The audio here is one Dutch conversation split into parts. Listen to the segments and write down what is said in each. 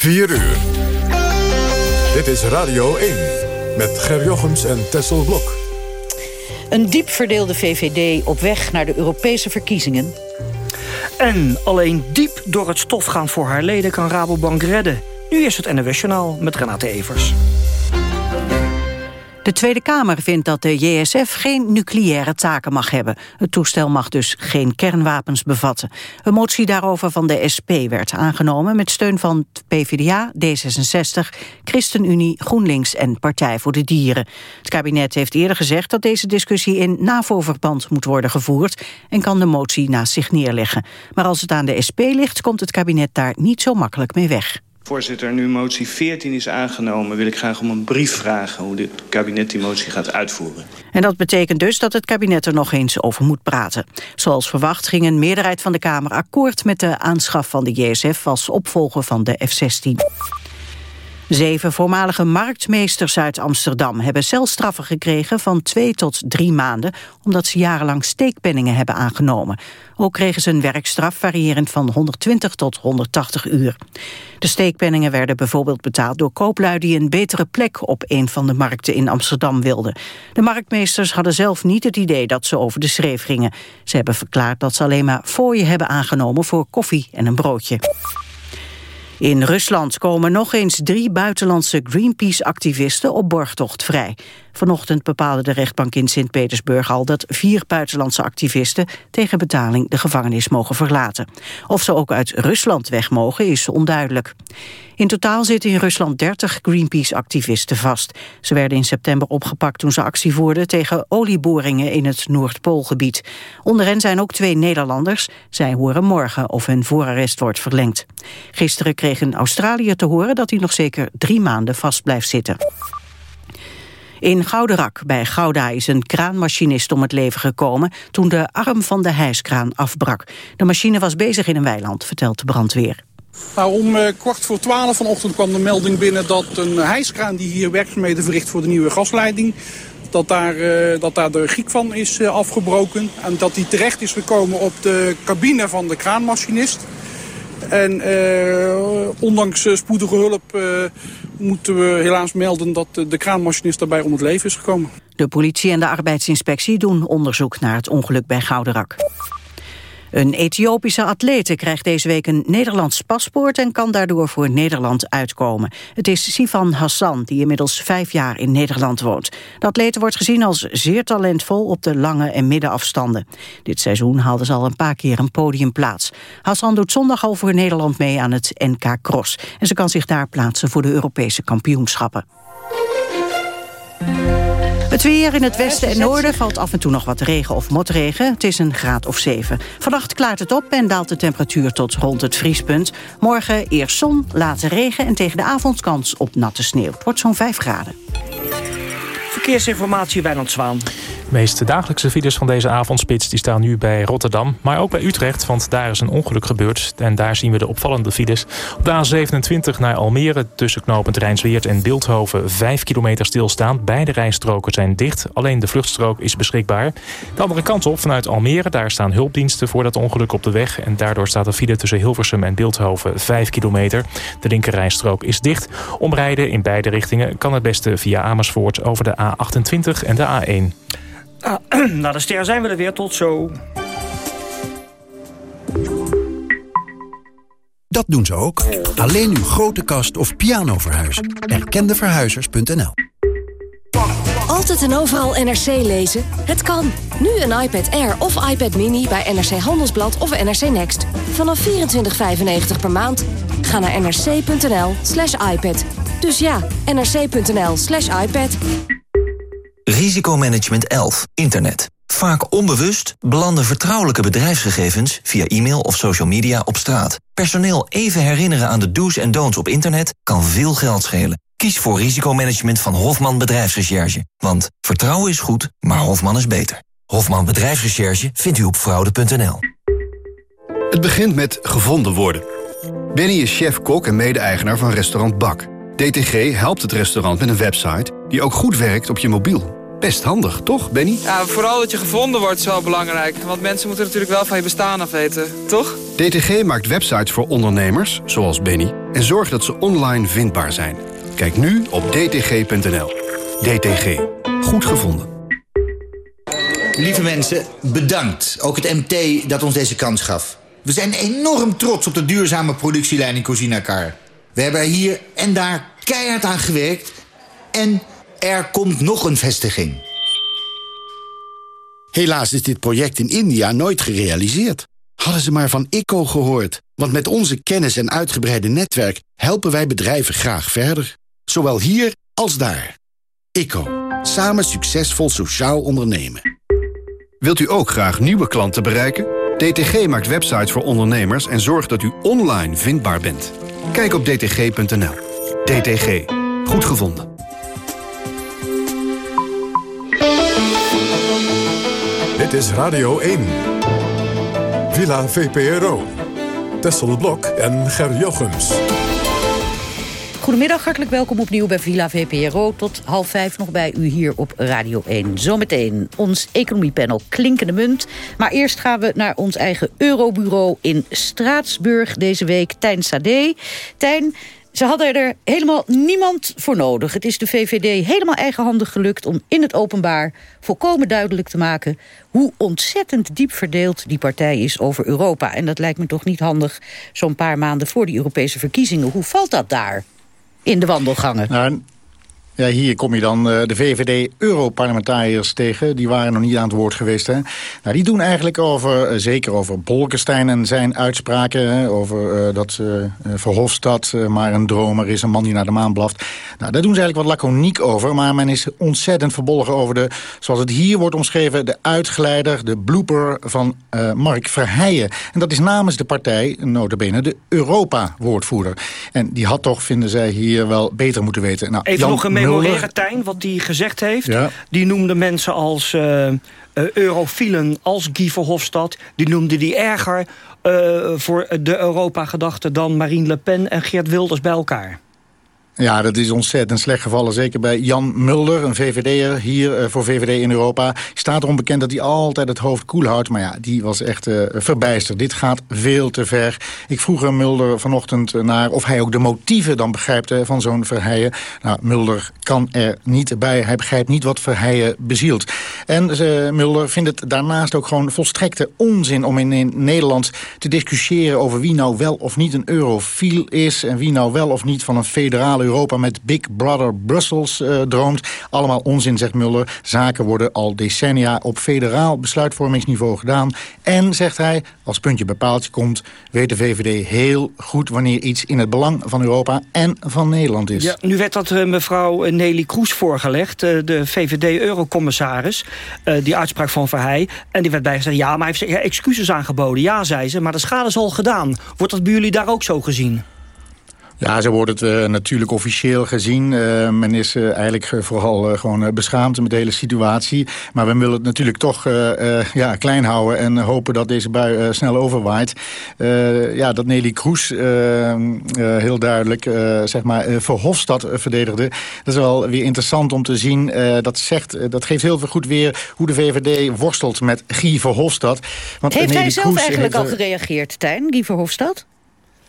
4 uur. Dit is Radio 1 met Ger Jochems en Tessel Blok. Een diep verdeelde VVD op weg naar de Europese verkiezingen. En alleen diep door het stof gaan voor haar leden kan Rabobank redden. Nu is het NOS Journaal met Renate Evers. De Tweede Kamer vindt dat de JSF geen nucleaire taken mag hebben. Het toestel mag dus geen kernwapens bevatten. Een motie daarover van de SP werd aangenomen... met steun van PvdA, D66, ChristenUnie, GroenLinks en Partij voor de Dieren. Het kabinet heeft eerder gezegd dat deze discussie in NAVO-verband moet worden gevoerd... en kan de motie naast zich neerleggen. Maar als het aan de SP ligt, komt het kabinet daar niet zo makkelijk mee weg. Voorzitter, nu motie 14 is aangenomen... wil ik graag om een brief vragen hoe het kabinet die motie gaat uitvoeren. En dat betekent dus dat het kabinet er nog eens over moet praten. Zoals verwacht ging een meerderheid van de Kamer akkoord... met de aanschaf van de JSF als opvolger van de F-16. Zeven voormalige marktmeesters uit Amsterdam hebben celstraffen gekregen van twee tot drie maanden, omdat ze jarenlang steekpenningen hebben aangenomen. Ook kregen ze een werkstraf variërend van 120 tot 180 uur. De steekpenningen werden bijvoorbeeld betaald door kooplui die een betere plek op een van de markten in Amsterdam wilden. De marktmeesters hadden zelf niet het idee dat ze over de schreef gingen. Ze hebben verklaard dat ze alleen maar fooien hebben aangenomen voor koffie en een broodje. In Rusland komen nog eens drie buitenlandse Greenpeace-activisten op borgtocht vrij. Vanochtend bepaalde de rechtbank in Sint-Petersburg al dat vier buitenlandse activisten tegen betaling de gevangenis mogen verlaten. Of ze ook uit Rusland weg mogen is onduidelijk. In totaal zitten in Rusland 30 Greenpeace-activisten vast. Ze werden in september opgepakt toen ze actie voerden tegen olieboringen in het Noordpoolgebied. Onder hen zijn ook twee Nederlanders. Zij horen morgen of hun voorarrest wordt verlengd. Gisteren kreeg een Australiër te horen dat hij nog zeker drie maanden vast blijft zitten. In Gouderak bij Gouda is een kraanmachinist om het leven gekomen... toen de arm van de hijskraan afbrak. De machine was bezig in een weiland, vertelt de brandweer. Nou, om eh, kwart voor twaalf vanochtend kwam de melding binnen dat een hijskraan die hier werkzaamheden verricht voor de nieuwe gasleiding, dat daar, uh, dat daar de giek van is uh, afgebroken en dat die terecht is gekomen op de cabine van de kraanmachinist. En ondanks spoedige hulp moeten we helaas melden dat de kraanmachinist daarbij om het leven is gekomen. De politie en de arbeidsinspectie doen onderzoek naar het ongeluk bij Gouderak. Een Ethiopische atlete krijgt deze week een Nederlands paspoort... en kan daardoor voor Nederland uitkomen. Het is Sivan Hassan, die inmiddels vijf jaar in Nederland woont. De atlete wordt gezien als zeer talentvol op de lange en middenafstanden. Dit seizoen haalde ze al een paar keer een podiumplaats. Hassan doet zondag al voor Nederland mee aan het NK Cross. En ze kan zich daar plaatsen voor de Europese kampioenschappen. Het weer in het westen en noorden valt af en toe nog wat regen of motregen. Het is een graad of 7. Vannacht klaart het op en daalt de temperatuur tot rond het vriespunt. Morgen eerst zon, later regen en tegen de avond kans op natte sneeuw. Het wordt zo'n 5 graden. Verkeersinformatie, Wijnand Zwaan. De meeste dagelijkse files van deze avondspits die staan nu bij Rotterdam. Maar ook bij Utrecht, want daar is een ongeluk gebeurd. En daar zien we de opvallende files. Op de A27 naar Almere tussen knooppunt Rijnsweert en Beeldhoven... 5 kilometer stilstaan. Beide rijstroken zijn dicht. Alleen de vluchtstrook is beschikbaar. De andere kant op, vanuit Almere, daar staan hulpdiensten... voor dat ongeluk op de weg. En daardoor staat de file tussen Hilversum en Beeldhoven 5 kilometer. De linkerrijstrook is dicht. Omrijden in beide richtingen kan het beste via Amersfoort... over de A28 en de A1. Ah, nou, de ster zijn we er weer. Tot zo. Dat doen ze ook. Alleen uw grote kast of piano verhuizen. Erkendeverhuizers.nl Altijd en overal NRC lezen? Het kan. Nu een iPad Air of iPad Mini bij NRC Handelsblad of NRC Next. Vanaf 24,95 per maand. Ga naar nrc.nl slash iPad. Dus ja, nrc.nl slash iPad. Risicomanagement 11. Internet. Vaak onbewust belanden vertrouwelijke bedrijfsgegevens via e-mail of social media op straat. Personeel even herinneren aan de do's en don'ts op internet kan veel geld schelen. Kies voor risicomanagement van Hofman Bedrijfsrecherche. Want vertrouwen is goed, maar Hofman is beter. Hofman Bedrijfsrecherche vindt u op fraude.nl. Het begint met gevonden worden. Benny is chef-kok en mede-eigenaar van restaurant Bak. DTG helpt het restaurant met een website die ook goed werkt op je mobiel. Best handig, toch, Benny? Ja, vooral dat je gevonden wordt is wel belangrijk. Want mensen moeten natuurlijk wel van je bestaan af weten, toch? DTG maakt websites voor ondernemers, zoals Benny... en zorgt dat ze online vindbaar zijn. Kijk nu op dtg.nl. DTG. Goed gevonden. Lieve mensen, bedankt. Ook het MT dat ons deze kans gaf. We zijn enorm trots op de duurzame productielijn in Cozina We hebben hier en daar keihard aan gewerkt... en er komt nog een vestiging. Helaas is dit project in India nooit gerealiseerd. Hadden ze maar van ICO gehoord. Want met onze kennis en uitgebreide netwerk... helpen wij bedrijven graag verder. Zowel hier als daar. ICO. Samen succesvol sociaal ondernemen. Wilt u ook graag nieuwe klanten bereiken? DTG maakt websites voor ondernemers en zorgt dat u online vindbaar bent. Kijk op dtg.nl. DTG. Goed gevonden. Dit is Radio 1. Villa VPRO. Tessel Blok en Ger Jochems. Goedemiddag, hartelijk welkom opnieuw bij Villa VPRO. Tot half vijf nog bij u hier op Radio 1. Zometeen ons economiepanel Klinkende Munt. Maar eerst gaan we naar ons eigen Eurobureau in Straatsburg deze week. Tijn Sade. Tijn, ze hadden er helemaal niemand voor nodig. Het is de VVD helemaal eigenhandig gelukt om in het openbaar volkomen duidelijk te maken hoe ontzettend diep verdeeld die partij is over Europa. En dat lijkt me toch niet handig zo'n paar maanden voor die Europese verkiezingen. Hoe valt dat daar in de wandelgangen? Nou, ja, hier kom je dan uh, de VVD-europarlementariërs tegen. Die waren nog niet aan het woord geweest. Hè? Nou, die doen eigenlijk over, uh, zeker over Bolkestein en zijn uitspraken. Hè, over uh, dat Verhofstadt maar een dromer is, een man die naar de maan blaft. Nou, daar doen ze eigenlijk wat laconiek over. Maar men is ontzettend verbolgen over de, zoals het hier wordt omschreven... de uitgeleider, de blooper van Mark Verheijen. En dat is namens de partij, notabene, de Europa-woordvoerder. En die had toch, vinden zij hier, wel beter moeten weten. Nou, Even Jan nog een Tijn, wat hij gezegd heeft. Die noemde mensen als uh, uh, eurofielen, als Guy Verhofstadt. Die noemde die erger uh, voor de Europa-gedachte dan Marine Le Pen en Geert Wilders bij elkaar. Ja, dat is ontzettend slecht gevallen. Zeker bij Jan Mulder, een VVD'er hier uh, voor VVD in Europa. Staat erom bekend dat hij altijd het hoofd koel houdt. Maar ja, die was echt uh, verbijsterd. Dit gaat veel te ver. Ik vroeg hem Mulder vanochtend naar of hij ook de motieven dan begrijpt van zo'n Verheijen. Nou, Mulder kan er niet bij. Hij begrijpt niet wat Verheijen bezielt. En uh, Mulder vindt het daarnaast ook gewoon volstrekte onzin... om in Nederland te discussiëren over wie nou wel of niet een eurofiel is... en wie nou wel of niet van een federale Europa met Big Brother Brussels uh, droomt. Allemaal onzin, zegt Muller. Zaken worden al decennia op federaal besluitvormingsniveau gedaan. En, zegt hij, als puntje bepaaltje komt... weet de VVD heel goed wanneer iets in het belang van Europa en van Nederland is. Ja, nu werd dat uh, mevrouw Nelly Kroes voorgelegd, uh, de VVD-eurocommissaris. die uitspraak van Verheij. En die werd bijgezegd, ja, maar hij heeft excuses aangeboden. Ja, zei ze, maar de schade is al gedaan. Wordt dat bij jullie daar ook zo gezien? Ja, zo wordt het uh, natuurlijk officieel gezien. Uh, men is uh, eigenlijk vooral gewoon beschaamd met de hele situatie. Maar we willen het natuurlijk toch ja, klein houden... en hopen dat deze bui snel overwaait. ja, dat Nelly Kroes heel duidelijk zeg maar, Verhofstadt verdedigde... dat is wel weer interessant om te zien. dat, zegt, dat geeft heel veel goed weer hoe de VVD worstelt met Guy Verhofstadt. Want Heeft hij zelf eigenlijk al gereageerd, Tijn, Guy Verhofstadt?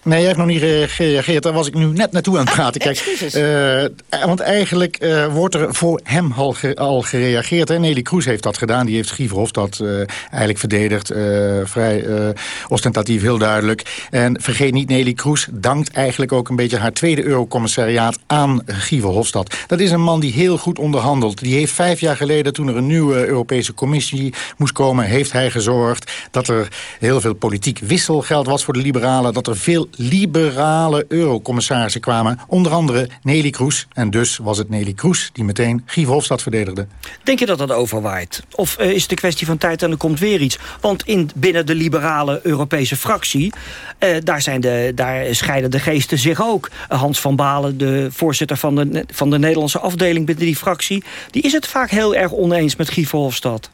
Nee, hij heeft nog niet gereageerd. Daar was ik nu net naartoe aan het praten. Kijk, uh, want eigenlijk uh, wordt er voor hem al, ge, al gereageerd. Hè? Nelly Kroes heeft dat gedaan. Die heeft Verhofstadt uh, eigenlijk verdedigd. vrij ostentatief, heel duidelijk. En vergeet niet, Nelly Kroes dankt eigenlijk ook een beetje... haar tweede eurocommissariaat aan Guy Verhofstadt. Dat is een man die heel goed onderhandelt. Die heeft vijf jaar geleden, toen er een nieuwe Europese commissie moest komen... heeft hij gezorgd dat er heel veel politiek wisselgeld was voor de liberalen. Dat er veel liberale eurocommissarissen kwamen. Onder andere Nelly Kroes. En dus was het Nelly Kroes die meteen Guy Verhofstadt verdedigde. Denk je dat dat overwaait? Of uh, is het een kwestie van tijd en er komt weer iets? Want in, binnen de liberale Europese fractie... Uh, daar, zijn de, daar scheiden de geesten zich ook. Hans van Balen, de voorzitter van de, van de Nederlandse afdeling binnen die fractie... die is het vaak heel erg oneens met Guy Verhofstadt.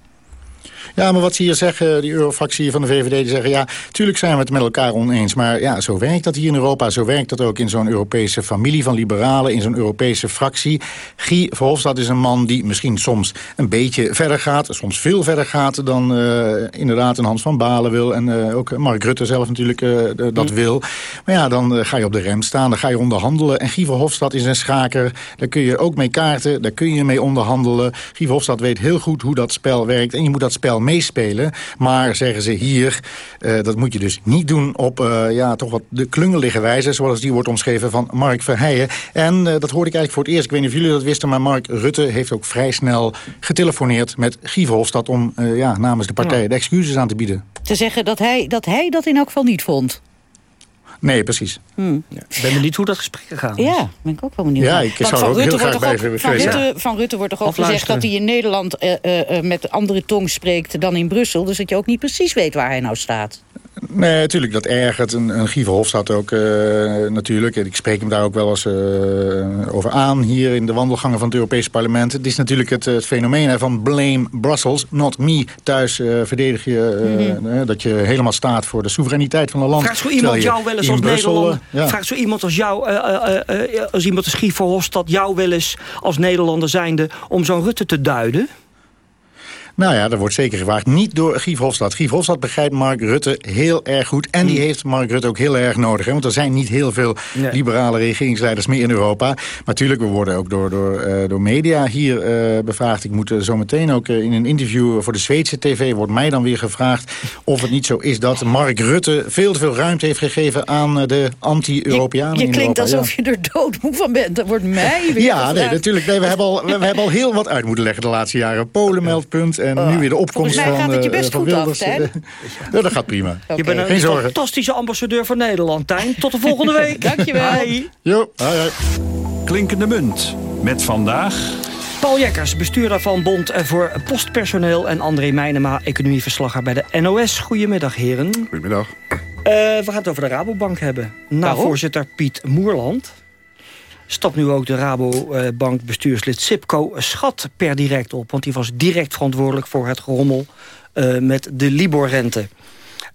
Ja, maar wat ze hier zeggen, die eurofractie van de VVD... die zeggen, ja, tuurlijk zijn we het met elkaar oneens... maar ja, zo werkt dat hier in Europa. Zo werkt dat ook in zo'n Europese familie van liberalen... in zo'n Europese fractie. Guy Verhofstadt is een man die misschien soms een beetje verder gaat... soms veel verder gaat dan uh, inderdaad een Hans van Balen wil... en uh, ook Mark Rutte zelf natuurlijk uh, dat mm. wil. Maar ja, dan ga je op de rem staan, dan ga je onderhandelen. En Guy Verhofstadt is een schaker, daar kun je ook mee kaarten... daar kun je mee onderhandelen. Guy Verhofstadt weet heel goed hoe dat spel werkt... en je moet dat spel meespelen. Maar, zeggen ze hier, uh, dat moet je dus niet doen op uh, ja, toch wat de klungelige wijze... zoals die wordt omschreven van Mark Verheijen. En uh, dat hoorde ik eigenlijk voor het eerst. Ik weet niet of jullie dat wisten, maar Mark Rutte heeft ook vrij snel getelefoneerd... met Guy Verhofstadt om ja, namens de partij de excuses aan te bieden. Te zeggen dat hij, dat hij dat in elk geval niet vond. Nee, precies. Hmm. Ja. Ik ben benieuwd hoe dat gesprek gegaan is. Ja, ben ik ook wel benieuwd. Ja, ik zou van ook Rutte heel graag bij van Rutte, van Rutte wordt toch ook gezegd dat hij in Nederland uh, uh, met andere tong spreekt dan in Brussel. Dus dat je ook niet precies weet waar hij nou staat. Nee, natuurlijk, dat ergert. Een, een Verhofstadt ook uh, natuurlijk. Ik spreek hem daar ook wel eens uh, over aan... hier in de wandelgangen van het Europese parlement. Het is natuurlijk het, het fenomeen van blame Brussels, not me. Thuis uh, verdedig je mm -hmm. dat je helemaal staat voor de soevereiniteit van een land. Vraagt zo iemand jou wel eens als Brussel, Nederlander... Ja. Vraagt zo iemand als jou, als iemand als Guy Verhofstadt... jou wel eens als Nederlander zijnde om zo'n Rutte te duiden? Nou ja, dat wordt zeker gevraagd. Niet door Guy Verhofstadt. Guy Verhofstadt begrijpt Mark Rutte heel erg goed. En die hmm. heeft Mark Rutte ook heel erg nodig. Hè? Want er zijn niet heel veel liberale regeringsleiders meer in Europa. Maar natuurlijk, we worden ook door, door, uh, door media hier uh, bevraagd. Ik moet uh, zo meteen ook in een interview voor de Zweedse tv... wordt mij dan weer gevraagd of het niet zo is dat Mark Rutte... veel te veel ruimte heeft gegeven aan de anti-Europeanen Je, je klinkt alsof je er doodmoe van bent. Dat wordt mij weer Ja, nee, natuurlijk. Nee, we, hebben al, we, we, hebben al heel wat uit moeten leggen de laatste jaren. Polenmeldpunt en oh. nu weer de opkomst van Volgens mij gaat het je best goed af, hè? ja, dat gaat prima. Okay. Je bent een, fantastische ambassadeur voor Nederland, Tijn. Tot de volgende week. Dankjewel. Hoi. Jo, hoi, hoi. Klinkende munt. Met vandaag... Paul Jekkers, bestuurder van Bond voor Postpersoneel... en André Meijnema, economieverslagger bij de NOS. Goedemiddag, heren. Goedemiddag. Uh, we gaan het over de Rabobank hebben. Na voorzitter Piet Moerland stapt nu ook de Rabobank bestuurslid Sipco Schat per direct op. Want die was direct verantwoordelijk voor het gerommel uh, met de Libor-rente.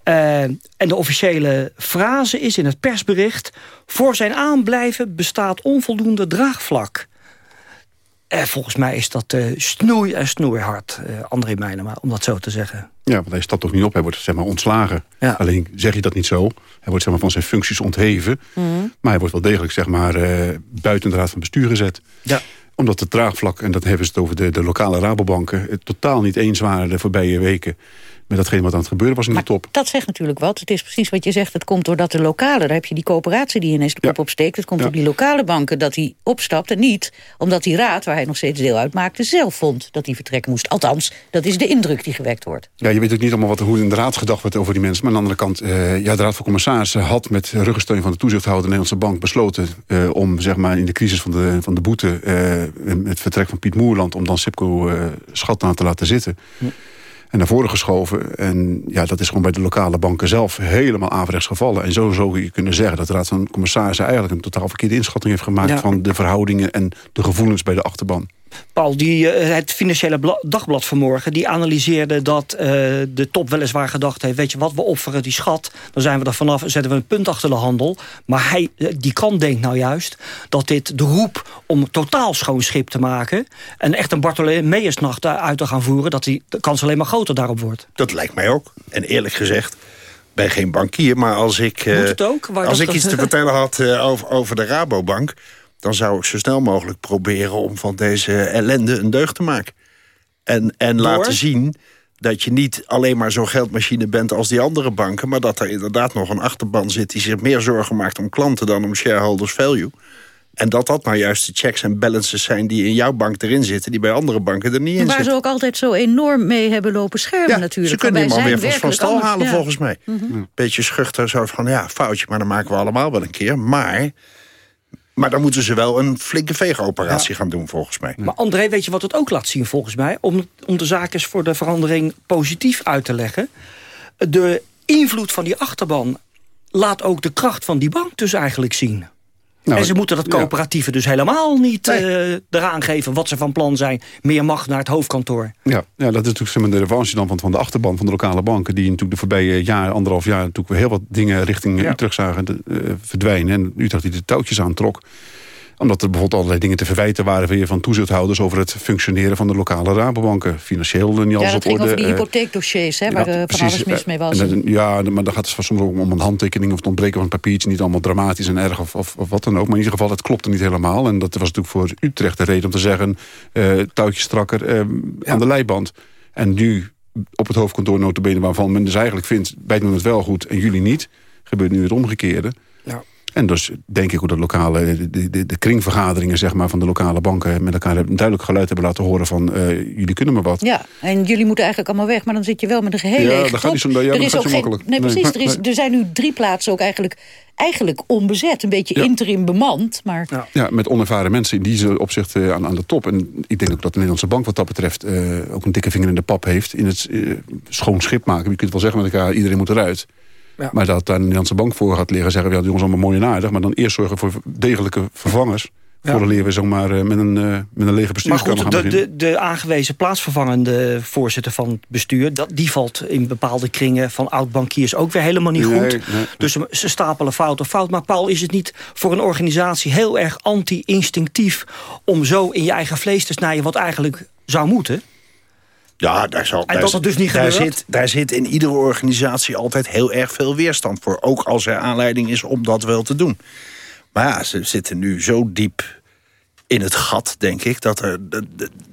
Uh, en de officiële frase is in het persbericht... voor zijn aanblijven bestaat onvoldoende draagvlak. Uh, volgens mij is dat uh, snoei en snoeihard, uh, André Meijnema, om dat zo te zeggen. Ja, want hij stapt toch niet op, hij wordt zeg maar ontslagen. Ja. Alleen zeg je dat niet zo. Hij wordt zeg maar, van zijn functies ontheven. Mm -hmm. Maar hij wordt wel degelijk zeg maar, buiten de raad van bestuur gezet. Ja omdat het draagvlak, en dat hebben ze het over de, de lokale Rabobanken... het totaal niet eens waren de voorbije weken met datgene wat aan het gebeuren was in maar de top. dat zegt natuurlijk wat. Het is precies wat je zegt. Het komt doordat de lokale, daar heb je die coöperatie die ineens de kop ja. opsteekt. Het komt ja. door die lokale banken dat hij opstapt. En niet omdat die raad, waar hij nog steeds deel uitmaakte... zelf vond dat hij vertrekken moest. Althans, dat is de indruk die gewekt wordt. Ja, je weet ook niet allemaal wat, hoe in de raad gedacht wordt over die mensen. Maar aan de andere kant, uh, ja, de raad van commissarissen... had met ruggensteun van de toezichthouder de Nederlandse bank besloten... Uh, om zeg maar, in de crisis van de, van de boete... Uh, het vertrek van Piet Moerland... om dan Sipco schat aan te laten zitten... Ja en naar voren geschoven. En ja, dat is gewoon bij de lokale banken zelf helemaal averechts gevallen. En zo zou je kunnen zeggen dat de Raad van Commissarissen... eigenlijk een totaal verkeerde inschatting heeft gemaakt... van de verhoudingen en de gevoelens bij de achterban. Paul, die, uh, het Financiële Dagblad vanmorgen... die analyseerde dat uh, de top weliswaar gedacht heeft... weet je wat, we offeren die schat, dan zijn we er vanaf... zetten we een punt achter de handel. Maar hij, uh, die kant denkt nou juist dat dit de roep... om totaal schoon schip te maken... en echt een Bartholomeusnacht uit te gaan voeren... dat die de kans alleen maar groter daarop wordt. Dat lijkt mij ook. En eerlijk gezegd, ben geen bankier, maar als ik, als ik iets te vertellen had over, over de Rabobank dan zou ik zo snel mogelijk proberen om van deze ellende een deugd te maken. En, en laten zien dat je niet alleen maar zo'n geldmachine bent als die andere banken... maar dat er inderdaad nog een achterban zit die zich meer zorgen maakt om klanten... dan om shareholders value. En dat dat nou juist de checks en balances zijn die in jouw bank erin zitten... die bij andere banken er niet in zitten. Waar ze ook altijd zo enorm mee hebben lopen schermen ja, natuurlijk. ze kunnen iemand weer van, van stal halen ja. volgens mij. Mm -hmm. Beetje schuchter zo van, ja, foutje, maar dan maken we allemaal wel een keer. Maar maar dan moeten ze wel een flinke veegoperatie ja. gaan doen, volgens mij. Maar André, weet je wat het ook laat zien, volgens mij? Om, om de zaak eens voor de verandering positief uit te leggen. De invloed van die achterban laat ook de kracht van die bank dus eigenlijk zien. Nou, en ze moeten dat coöperatieve dus helemaal niet nee. uh, eraan geven... wat ze van plan zijn. Meer macht naar het hoofdkantoor. Ja, ja dat is natuurlijk de revanche dan van, van de achterban van de lokale banken... die natuurlijk de voorbije jaar, anderhalf jaar... natuurlijk heel wat dingen richting Utrecht zagen uh, verdwijnen. En Utrecht die de touwtjes aantrok omdat er bijvoorbeeld allerlei dingen te verwijten waren... weer van toezichthouders over het functioneren van de lokale rabobanken. Financieel niet alles op orde. Ja, dat ging over die hypotheekdossiers, hè, waar ja, van alles mis mee was. En, ja, maar dan gaat het soms ook om een handtekening... of het ontbreken van een papiertje. Niet allemaal dramatisch en erg of, of, of, wat dan ook. Maar in ieder geval, het klopte niet helemaal. En dat was natuurlijk voor Utrecht de reden om te zeggen... Uh, touwtje strakker uh, aan de leiband. En nu op het hoofdkantoor notabene waarvan men dus eigenlijk vindt... wij doen het wel goed en jullie niet... gebeurt nu het omgekeerde. En dus denk ik hoe de lokale, de, de, de, kringvergaderingen zeg maar, van de lokale banken met elkaar een duidelijk geluid hebben laten horen van uh, jullie kunnen maar wat. Ja, en jullie moeten eigenlijk allemaal weg, maar dan zit je wel met een gehele Ja, dat gaat niet zo, ja, dat gaat zo makkelijk. Nee, precies. er, is, er zijn nu drie plaatsen ook eigenlijk eigenlijk onbezet. Een beetje interim bemand. Maar... Ja. ja. met onervaren mensen in die opzicht uh, aan, aan de top. En ik denk ook dat de Nederlandse bank wat dat betreft... Uh, ook een dikke vinger in de pap heeft in het uh, schoon schip maken. Je kunt wel zeggen met elkaar, iedereen moet eruit. Ja. Maar dat daar een Nederlandse bank voor gaat liggen... zeggen we, ja, jongens allemaal mooi en aardig... maar dan eerst zorgen voor degelijke vervangers... Ja. Voor de we zomaar met een, uh, met een lege bestuurskamer Maar goed, de, de, de, aangewezen plaatsvervangende voorzitter van het bestuur... Dat, die valt in bepaalde kringen van oud-bankiers ook weer helemaal niet goed. dus ze stapelen fout of fout. Maar Paul, is het niet voor een organisatie heel erg anti-instinctief... om zo in je eigen vlees te snijden wat eigenlijk zou moeten? Ja, daar, zal, en dat het dus niet daar zit, daar zit in iedere organisatie altijd heel erg veel weerstand voor. Ook als er aanleiding is om dat wel te doen. Maar ja, ze zitten nu zo diep in het gat, denk ik. Dat er,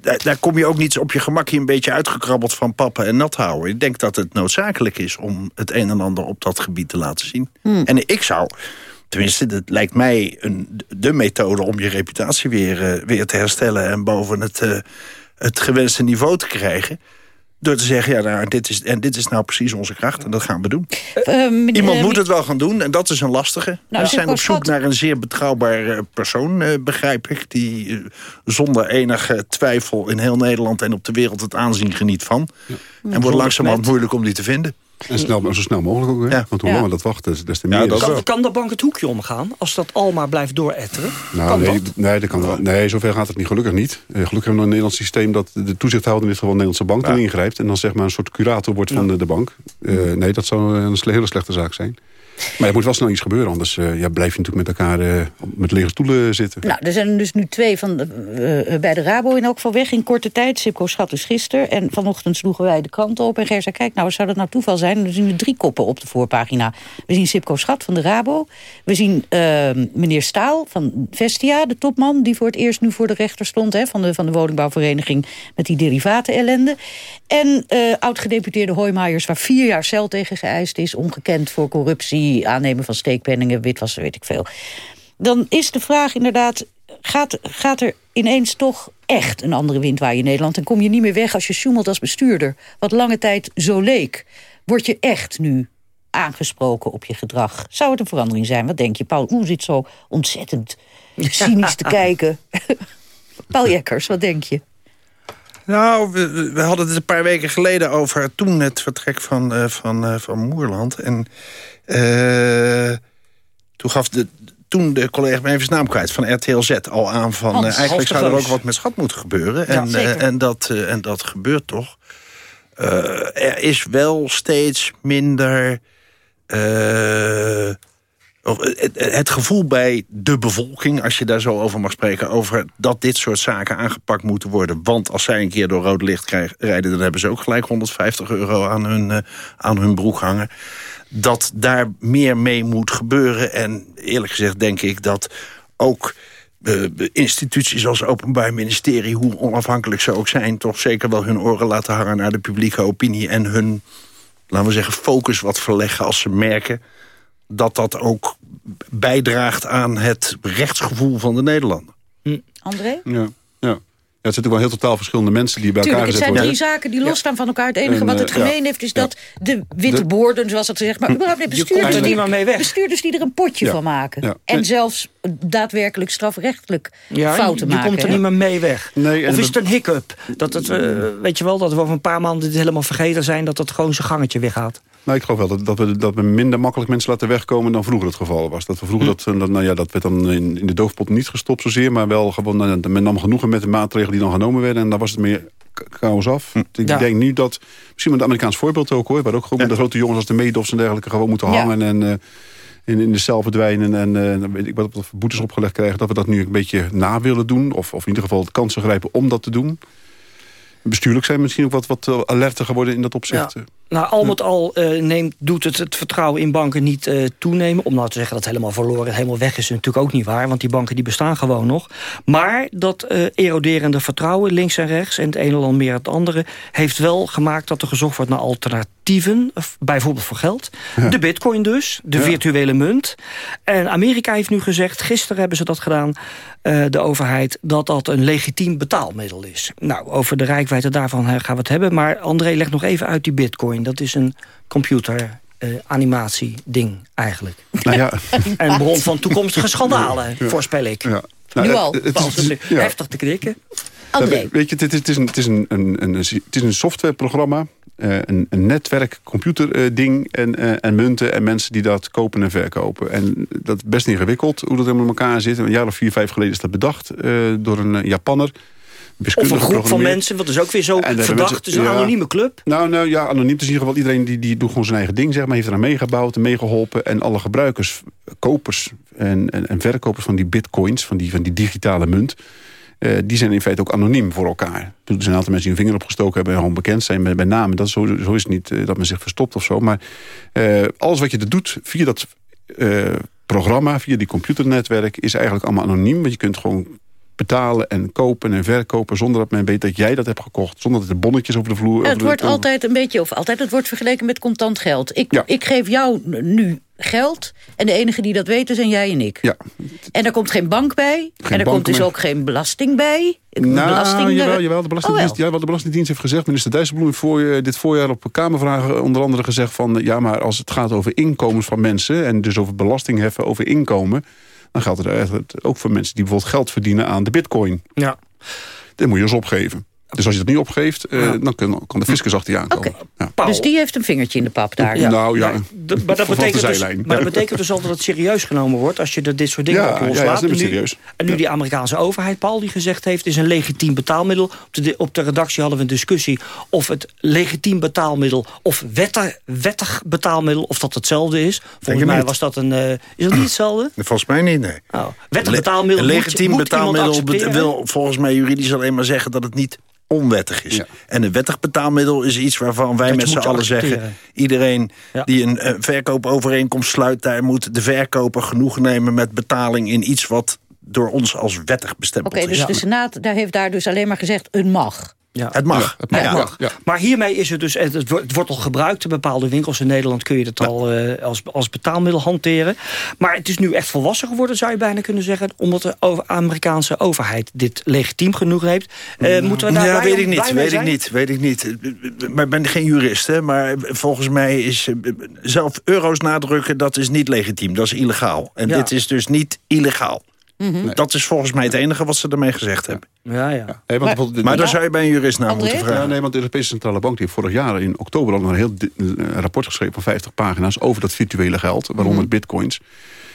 daar, kom je ook niet op je gemakje een beetje uitgekrabbeld van pappen en nat houden. Ik denk dat het noodzakelijk is om het een en ander op dat gebied te laten zien. Hmm. En ik zou, tenminste, dat lijkt mij een, de methode om je reputatie weer, uh, weer te herstellen en boven het... Uh, het gewenste niveau te krijgen. Door te zeggen, ja, nou, dit is, en dit is nou precies onze kracht en dat gaan we doen. Uh, Iemand moet het wel gaan doen en dat is een lastige. Nou, we zijn op zoek naar een zeer betrouwbare persoon, uh, begrijp ik... die uh, zonder enige twijfel in heel Nederland en op de wereld het aanzien geniet van. Ja. En wordt langzamerhand moeilijk om die te vinden. En snel, zo snel mogelijk ook. Hè? Want hoe langer dat wacht, des te meer... Ja, kan, kan, de bank het hoekje omgaan als dat al maar blijft dooretteren? Nou, nee, nee, dat kan, nee, zover gaat het niet. Gelukkig niet. Uh, gelukkig hebben we een Nederlands systeem dat de toezichthouder in dit geval de Nederlandse bank dan ingrijpt. En dan zeg maar een soort curator wordt van de, de bank. Uh, nee, dat zou een hele slechte zaak zijn. Maar er moet wel snel iets gebeuren, anders uh, ja, blijf je natuurlijk met elkaar uh, met lege stoelen zitten. Nou, er zijn dus nu twee van de, uh, bij de Rabo in elk geval weg in korte tijd. Sipco schat dus gisteren. En vanochtend sloegen wij de krant op en Ger zei... kijk, nou, zou dat nou toeval zijn? Er zien nu drie koppen op de voorpagina. We zien Sipco Schat van de Rabo. We zien meneer Staal van Vestia, de topman... die voor het eerst nu voor de rechter stond... Hè, van, de, van de woningbouwvereniging met die derivaten-ellende. En oud-gedeputeerde Hoijmaijers, waar vier jaar cel tegen geëist is... ongekend voor corruptie aannemen van steekpenningen, witwassen, weet ik veel. Dan is de vraag inderdaad, gaat, gaat er ineens toch echt een andere wind waaien in Nederland? En kom je niet meer weg als je sjoemelt als bestuurder, wat lange tijd zo leek. Word je echt nu aangesproken op je gedrag? Zou het een verandering zijn? Wat denk je, Paul? Hoe zit zo ontzettend cynisch te kijken? Paul Jekkers, wat denk je? Nou, we, we, hadden het een paar weken geleden over toen het vertrek van, uh, van, uh, van Moerland. En uh, toen gaf de, toen de collega me even zijn naam kwijt van RTL Z al aan van... eigenlijk zou er ook wat met schat moeten gebeuren. en, en, dat, en dat gebeurt toch. er is wel steeds minder het gevoel bij de bevolking, als je daar zo over mag spreken... over dat dit soort zaken aangepakt moeten worden. Want als zij een keer door rood licht rijden... dan hebben ze ook gelijk 150 euro aan hun, aan hun broek hangen. Dat daar meer mee moet gebeuren. En eerlijk gezegd denk ik dat ook... Instituties als Openbaar Ministerie, hoe onafhankelijk ze ook zijn... toch zeker wel hun oren laten hangen naar de publieke opinie... en hun, laten we zeggen, focus wat verleggen als ze merken dat dat ook bijdraagt aan het rechtsgevoel van de Nederlander. Hm. André? Ja, ja. het zijn natuurlijk wel heel totaal verschillende mensen die bij elkaar gezet worden. Het zijn drie zaken die losstaan van elkaar. Het enige wat het gemeen heeft is dat de witte boorden, zoals dat ze zegt... maar überhaupt de bestuurders, die, bestuurders die er een potje van maken. En zelfs daadwerkelijk strafrechtelijk fouten je maken. Je komt er niet meer mee weg. Nee, of is het een hiccup? Dat het, weet je wel, dat we over een paar maanden dit helemaal vergeten zijn... dat het gewoon zijn gangetje weer gaat. Nou, ik geloof wel dat, dat, we, dat we minder makkelijk mensen laten wegkomen dan vroeger het geval was. Dat we vroeger hm. dat, nou ja, dat werd dan in, in de doofpot niet gestopt zozeer, maar wel gewoon, nou, men nam genoegen met de maatregelen die dan genomen werden. En daar was het meer chaos af. Hm. Ik denk niet dat, misschien met het Amerikaans voorbeeld ook hoor, waar ook gewoon ja. de grote jongens als de Meedofs en dergelijke gewoon moeten hangen en... Uh, in, in de cel verdwijnen en uh, weet ik wat, wat boetes opgelegd krijgen... dat we dat nu een beetje na willen doen. Of, of in ieder geval de kansen grijpen om dat te doen. Bestuurlijk zijn misschien ook wat, wat alerter geworden in dat opzicht. Nou, al met al uh, neemt, doet het het vertrouwen in banken niet toenemen. Om nou te zeggen dat helemaal verloren, helemaal weg is... natuurlijk ook niet waar, want die banken die bestaan gewoon nog. Maar dat eroderende vertrouwen, links en rechts... en het ene land meer het andere... heeft wel gemaakt dat er gezocht wordt naar alternatieven. Bijvoorbeeld voor geld. Ja. De bitcoin dus, de ja. virtuele munt. En Amerika heeft nu gezegd, gisteren hebben ze dat gedaan... de overheid, dat dat een legitiem betaalmiddel is. Nou, over de rijkwijde daarvan gaan we het hebben. Maar André, leg nog even uit die bitcoin. Dat is een computer uh, animatie ding eigenlijk. Nou ja. en bron van toekomstige schandalen, ja. voorspel ik. Ja. Nou, nu al. Het, het, het, ja. Heftig te knikken. André. Weet je, het is, het is, een, het is, een, een, een, het is een softwareprogramma. Uh, een, een netwerk, computerding uh, en, uh, en munten en mensen die dat kopen en verkopen. En dat is best ingewikkeld hoe dat in elkaar zit. Een jaar of vier, vijf geleden is dat bedacht door een Japanner. Of een groep van mensen, wat is ook weer zo verdacht. Het is een ja, anonieme club. Nou, nou ja, anoniem is in ieder geval iedereen die, die doet gewoon zijn eigen ding, zeg maar. Heeft eraan meegebouwd en meegeholpen. En alle gebruikers, kopers en, en, en verkopers van die bitcoins, van die, van die digitale munt... Uh, die zijn in feite ook anoniem voor elkaar. Er zijn een aantal mensen die hun vinger opgestoken hebben... en gewoon bekend zijn bij, bij namen. Dat is zo, zo is het niet uh, dat men zich verstopt of zo. Maar uh, alles wat je er doet via dat programma... via die computernetwerk... is eigenlijk allemaal anoniem. Want je kunt gewoon betalen en kopen en verkopen... zonder dat men weet dat jij dat hebt gekocht. Zonder dat er bonnetjes over de vloer... Het wordt altijd een beetje, of altijd, het wordt vergeleken met contant geld. Ik, ja. ik geef jou nu geld en de enige die dat weten zijn jij en ik. Ja. En er komt geen bank bij. Geen en er komt dus ook geen belasting bij. Nou, belasting, jawel, jawel, de Belastingdienst, oh, ja, de Belastingdienst heeft gezegd... minister Dijsselbloem heeft voor, dit voorjaar op Kamervragen onder andere gezegd van... ja, maar als het gaat over inkomens van mensen... en dus over belasting heffen over inkomen dan geldt het eigenlijk ook voor mensen die bijvoorbeeld geld verdienen aan de bitcoin. Ja. Dat moet je eens opgeven. Dus als je dat niet opgeeft, uh, ja. dan kan, kan de fiscus achter je aankomen. Okay. Ja. Dus die heeft een vingertje in de pap daar. Ja. Nou ja, de, maar, dat betekent dus, maar dat betekent dus altijd dat het serieus genomen wordt... als je er dit soort dingen ja, op loslaat. Ja, en, nu, serieus. en nu die Amerikaanse overheid, Paul, die gezegd heeft... is een legitiem betaalmiddel. Op de, op de redactie hadden we een discussie of het legitiem betaalmiddel... of wettig, wettig betaalmiddel, of dat hetzelfde is. Volgens mij was dat een... Uh, is dat niet hetzelfde? Volgens mij niet, nee. Oh, wettig betaalmiddel Een legitiem moet, betaalmiddel wil volgens mij juridisch alleen maar zeggen... dat het niet onwettig is. Ja. En een wettig betaalmiddel is iets waarvan wij met z'n allen zeggen... iedereen ja. die een uh, verkoopovereenkomst sluit... daar moet de verkoper genoeg nemen met betaling in iets... wat door ons als wettig bestempeld Oké, okay, dus de Senaat daar heeft daar dus alleen maar gezegd... een mag. Ja. Het mag. Ja, het mag. Ja. Maar hiermee is het dus, het wordt, het wordt al gebruikt. In bepaalde winkels in Nederland kun je het al uh, als, als betaalmiddel hanteren. Maar het is nu echt volwassen geworden, zou je bijna kunnen zeggen. Omdat de over Amerikaanse overheid dit legitiem genoeg heeft. Uh, moeten we daar ja, blij weet om, ik niet, weet ik niet, weet ik niet. Maar ik ben geen jurist, hè. Maar volgens mij is zelf euro's nadrukken, dat is niet legitiem. Dat is illegaal. En Ja. dit is dus niet illegaal. Mhm. Dat is volgens mij het enige wat ze ermee gezegd hebben. Ja, ja. Want Maar daar zou je bij een jurist naar André? moeten vragen. Ja, nee, want de Europese Centrale Bank die heeft vorig jaar in oktober al een heel een rapport geschreven van 50 pagina's over dat virtuele geld, waaronder Mhm. bitcoins.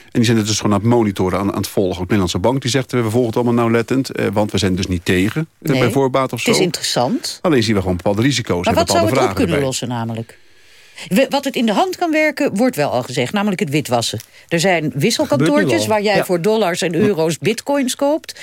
En die zijn het dus gewoon aan het monitoren, aan, aan het volgen. Ook de Nederlandse bank die zegt, we volgen het allemaal nauwlettend, eh, want we zijn dus niet tegen, eh, Nee, bij voorbaat of Het is zo. interessant. Alleen zien we gewoon bepaalde risico's Maar en wat zou bepaalde het op vragen kunnen erbij. lossen namelijk? Wat het in de hand kan werken, wordt wel al gezegd. Namelijk het witwassen. Er zijn wisselkantoortjes waar jij Ja. voor dollars en euro's bitcoins koopt.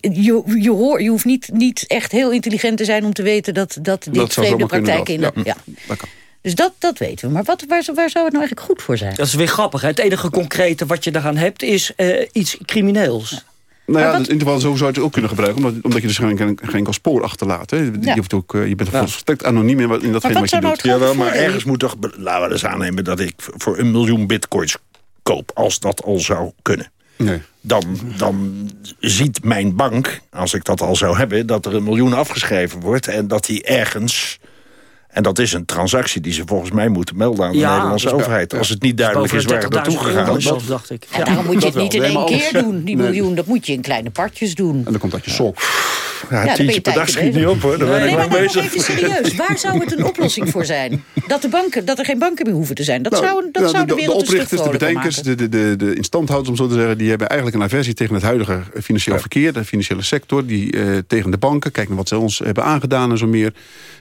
Je, je, hoor, je hoeft niet, niet echt heel intelligent te zijn om te weten... dat, dat dit Dat vreemde praktijken in... Ja, Ja. dat kan. Dus dat, dat weten we. Maar wat, waar, zou- waar zou het nou eigenlijk goed voor zijn? Dat is weer grappig. Hè? Het enige concrete wat je daaraan hebt is eh, iets crimineels. Nou ja, wat- in ieder geval zo zou je het ook kunnen gebruiken. Omdat, omdat je dus geen, geen, spoor achterlaat. Hè. Je, Ja. hoeft ook, eh, je bent volstrekt anoniem in, wat- in datgene wat, je nou doet. Jawel, maar ergens moet toch... Laten we eens aannemen dat ik voor een miljoen bitcoins koop. Als dat al zou kunnen. Nee. dan, dan ziet mijn bank, als ik dat al zou hebben... dat er een miljoen afgeschreven wordt en dat die ergens... En dat is een transactie die ze volgens mij moeten melden aan de Nederlandse overheid. Als het niet duidelijk is waar het naartoe gegaan is. dacht ik. Ja, daarom moet je het niet in één keer doen, die miljoen. Dat moet je in kleine partjes doen. En dan komt dat je sok. Ja, ja tientje per dag schiet niet op hoor. Daar ben nee, ik maar bezig. even serieus. Waar zou het een oplossing voor zijn? Dat, de banken, dat er geen banken meer hoeven te zijn. Dat Nou, zou, dat nou, zou de, de, wereld de oprichters, een de bedenkers, de, de, de, de instandhouders, om zo te zeggen... die hebben eigenlijk een aversie tegen het huidige financieel verkeer... de financiële sector, die eh, tegen de banken... kijk naar wat ze ons hebben aangedaan en zo meer...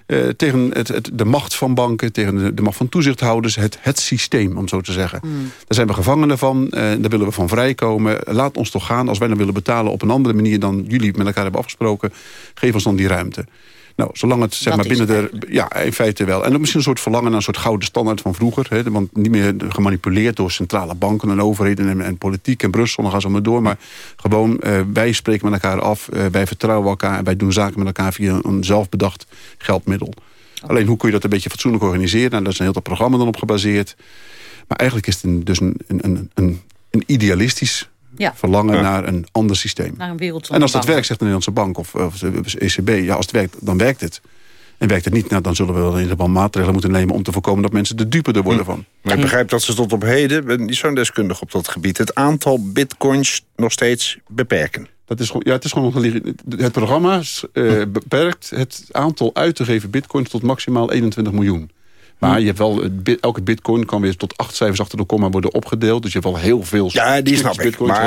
eh, tegen het, het, de macht van banken, tegen de, de macht van toezichthouders... Het, het systeem, om zo te zeggen. Hmm. Daar zijn we gevangenen van, eh, daar willen we van vrijkomen. Laat ons toch gaan, als wij dan willen betalen op een andere manier... dan jullie met elkaar hebben afgesproken, geef ons dan die ruimte. Nou, zolang het zeg Dat maar binnen de... Ja, in feite wel. En ook misschien een soort verlangen naar een soort gouden standaard van vroeger. Hè, want niet meer gemanipuleerd door centrale banken en overheden en, en politiek en Brussel. Dan gaan ze maar door. Maar gewoon, eh, wij spreken met elkaar af. eh, wij vertrouwen elkaar en wij doen zaken met elkaar via een zelfbedacht geldmiddel. Alleen hoe kun je dat een beetje fatsoenlijk organiseren? Nou, daar is een heel programma dan op gebaseerd. Maar eigenlijk is het een, dus een, een, een, een idealistisch Ja. verlangen Ja. naar een ander systeem. Naar een wereld En als dat werkt, zegt de Nederlandse bank of, of de ECB... ja, als het werkt, dan werkt het. En werkt het niet, nou, dan zullen we wel in ieder geval maatregelen moeten nemen... om te voorkomen dat mensen de dupe er worden van. Maar ik begrijp dat ze tot op heden, ik ben niet zo'n deskundig op dat gebied... het aantal bitcoins nog steeds beperken. Dat is, gewoon- ja, het is gewoon Het programma eh, beperkt het aantal uit te geven bitcoins tot maximaal 21 miljoen. Maar je hebt wel, elke bitcoin kan weer tot acht cijfers achter de komma worden opgedeeld. Dus je hebt wel heel veel Ja, die snap ik. bitcoins, Maar-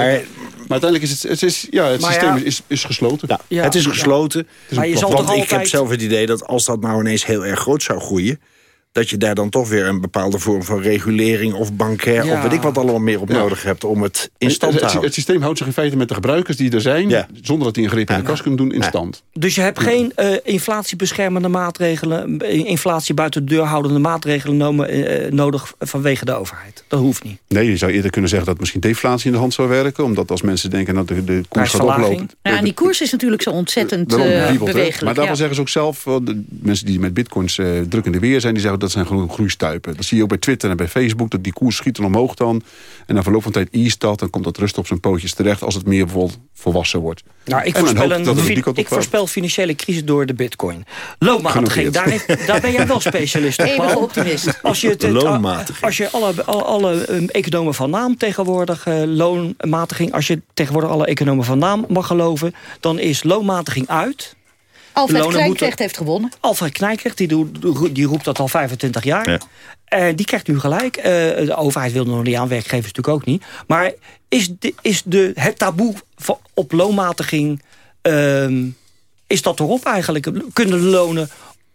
maar uiteindelijk is het, het, is, ja, het Maar systeem ja. is, is gesloten. Ja, het is gesloten. Maar je zal want toch ik heb altijd- zelf het idee dat als dat nou ineens heel erg groot zou groeien... dat je daar dan toch weer een bepaalde vorm van regulering of bankair... Ja. of weet ik wat allemaal meer op Ja. nodig hebt om het in stand te het, het, houden. systeem houdt zich in feite met de gebruikers die er zijn... zonder dat die een greep in de kas kunnen doen, in stand. Dus je hebt geen eh, inflatiebeschermende maatregelen... eh, inflatie buiten de deur houdende maatregelen nomen, eh, nodig vanwege de overheid. Dat hoeft niet. Nee, je zou eerder kunnen zeggen dat misschien deflatie in de hand zou werken. Omdat als mensen denken dat de, de koers gaat oplopen... Ja, en die koers is natuurlijk zo ontzettend eh, hè. bewegelijk. Maar daarvan ja. zeggen ze ook zelf, de mensen die met bitcoins eh, druk in de weer zijn, die zeggen dat zijn gewoon groeistuipen. Dat zie je ook bij Twitter en bij Facebook, dat die koers schiet dan omhoog dan. En na verloop van tijd east dat, dan komt dat rust op zijn pootjes terecht als het meer bijvoorbeeld volwassen wordt. Nou, ik voorspel, een, ik voorspel financiële crisis door de bitcoin. Loonmatiging, daar, heeft- daar ben jij wel specialist op. Eeuwige optimist. Als je, het, het- Loonmatiging. als je alle, alle, alle um, economen van naam tegenwoordig, eh, loonmatiging... als je tegenwoordig alle economen van naam mag geloven... dan is loonmatiging uit. Alfred moeten- heeft gewonnen. Alfred Knijkrecht, die, die roept dat al 25 jaar. En die krijgt nu gelijk. Eh, de overheid wil er nog niet aan, werkgevers natuurlijk ook niet. Maar is, de, is de, het taboe van- op loonmatiging... ehm, is dat erop eigenlijk? Kunnen de lonen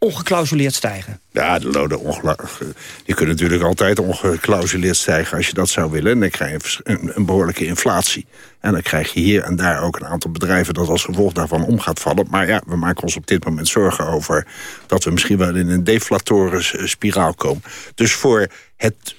ongeclausuleerd stijgen? Ja, de lonen die kunnen natuurlijk altijd ongeclausuleerd stijgen als je dat zou willen. En dan krijg je een, behoorlijke inflatie. En dan krijg je hier en daar ook een aantal bedrijven dat als gevolg daarvan om gaat vallen. Maar ja, we maken ons op dit moment zorgen over dat we misschien wel in een deflatoren spiraal komen. Dus voor het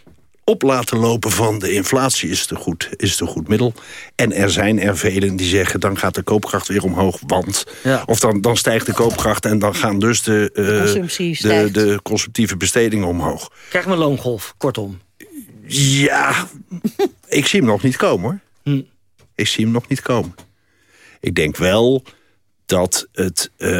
op laten lopen van de inflatie is het, een goed, is een goed middel. En er zijn er velen die zeggen... dan gaat de koopkracht weer omhoog, want... Ja. of dan, dan stijgt de koopkracht en dan gaan dus de, eh, de, de consumptieve bestedingen omhoog. Krijgen we een loongolf, kortom. Ja, ik zie hem nog niet komen, hoor. Hm. Ik zie hem nog niet komen. Ik denk wel dat het, eh,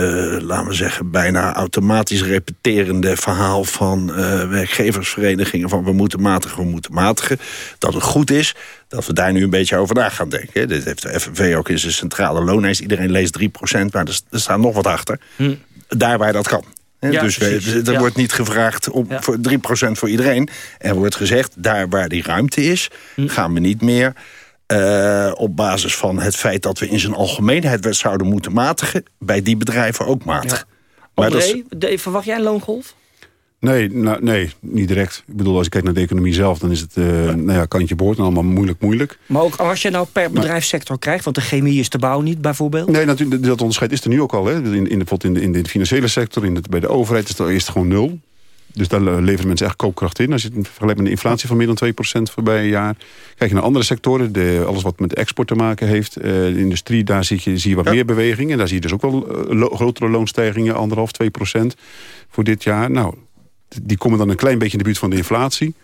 laten we zeggen... bijna automatisch repeterende verhaal van eh, werkgeversverenigingen... van we moeten matigen, we moeten matigen... dat het goed is dat we daar nu een beetje over na gaan denken. Dit heeft de FNV ook in zijn centrale loonlijst. Iedereen leest 3% maar er, er staat nog wat achter. Daar waar dat kan. Ja, dus we- er Ja. wordt niet gevraagd om, voor 3% voor iedereen. Er wordt gezegd, daar waar die ruimte is... gaan we niet meer eh, op basis van het feit dat we in zijn algemeenheid... werd zouden moeten matigen, bij die bedrijven ook matigen. Maar dat is- André, de- verwacht jij een loongolf? Nee, nou, nee, niet direct. Ik bedoel, als je kijkt naar de economie zelf... dan is het, eh, nou ja, kantje boord en allemaal moeilijk, moeilijk. Maar ook als je nou per bedrijfssector krijgt... want de chemie is de bouw niet bijvoorbeeld... Nee, natuurlijk, dat onderscheid is er nu ook al. Hè. In, in, de, bijvoorbeeld in, de, in de financiële sector, in het, bij de overheid is het eerst gewoon nul. Dus daar leveren mensen echt koopkracht in. Als je het vergelijkt met een inflatie van meer dan 2% voorbij een jaar. Kijk je naar andere sectoren, de, alles wat met export te maken heeft. eh, de industrie, daar zie je, zie je wat meer beweging. En daar zie je dus ook wel eh, lo- grotere loonstijgingen, anderhalf, 2% voor dit jaar. Nou, die komen dan een klein beetje in de buurt van de inflatie.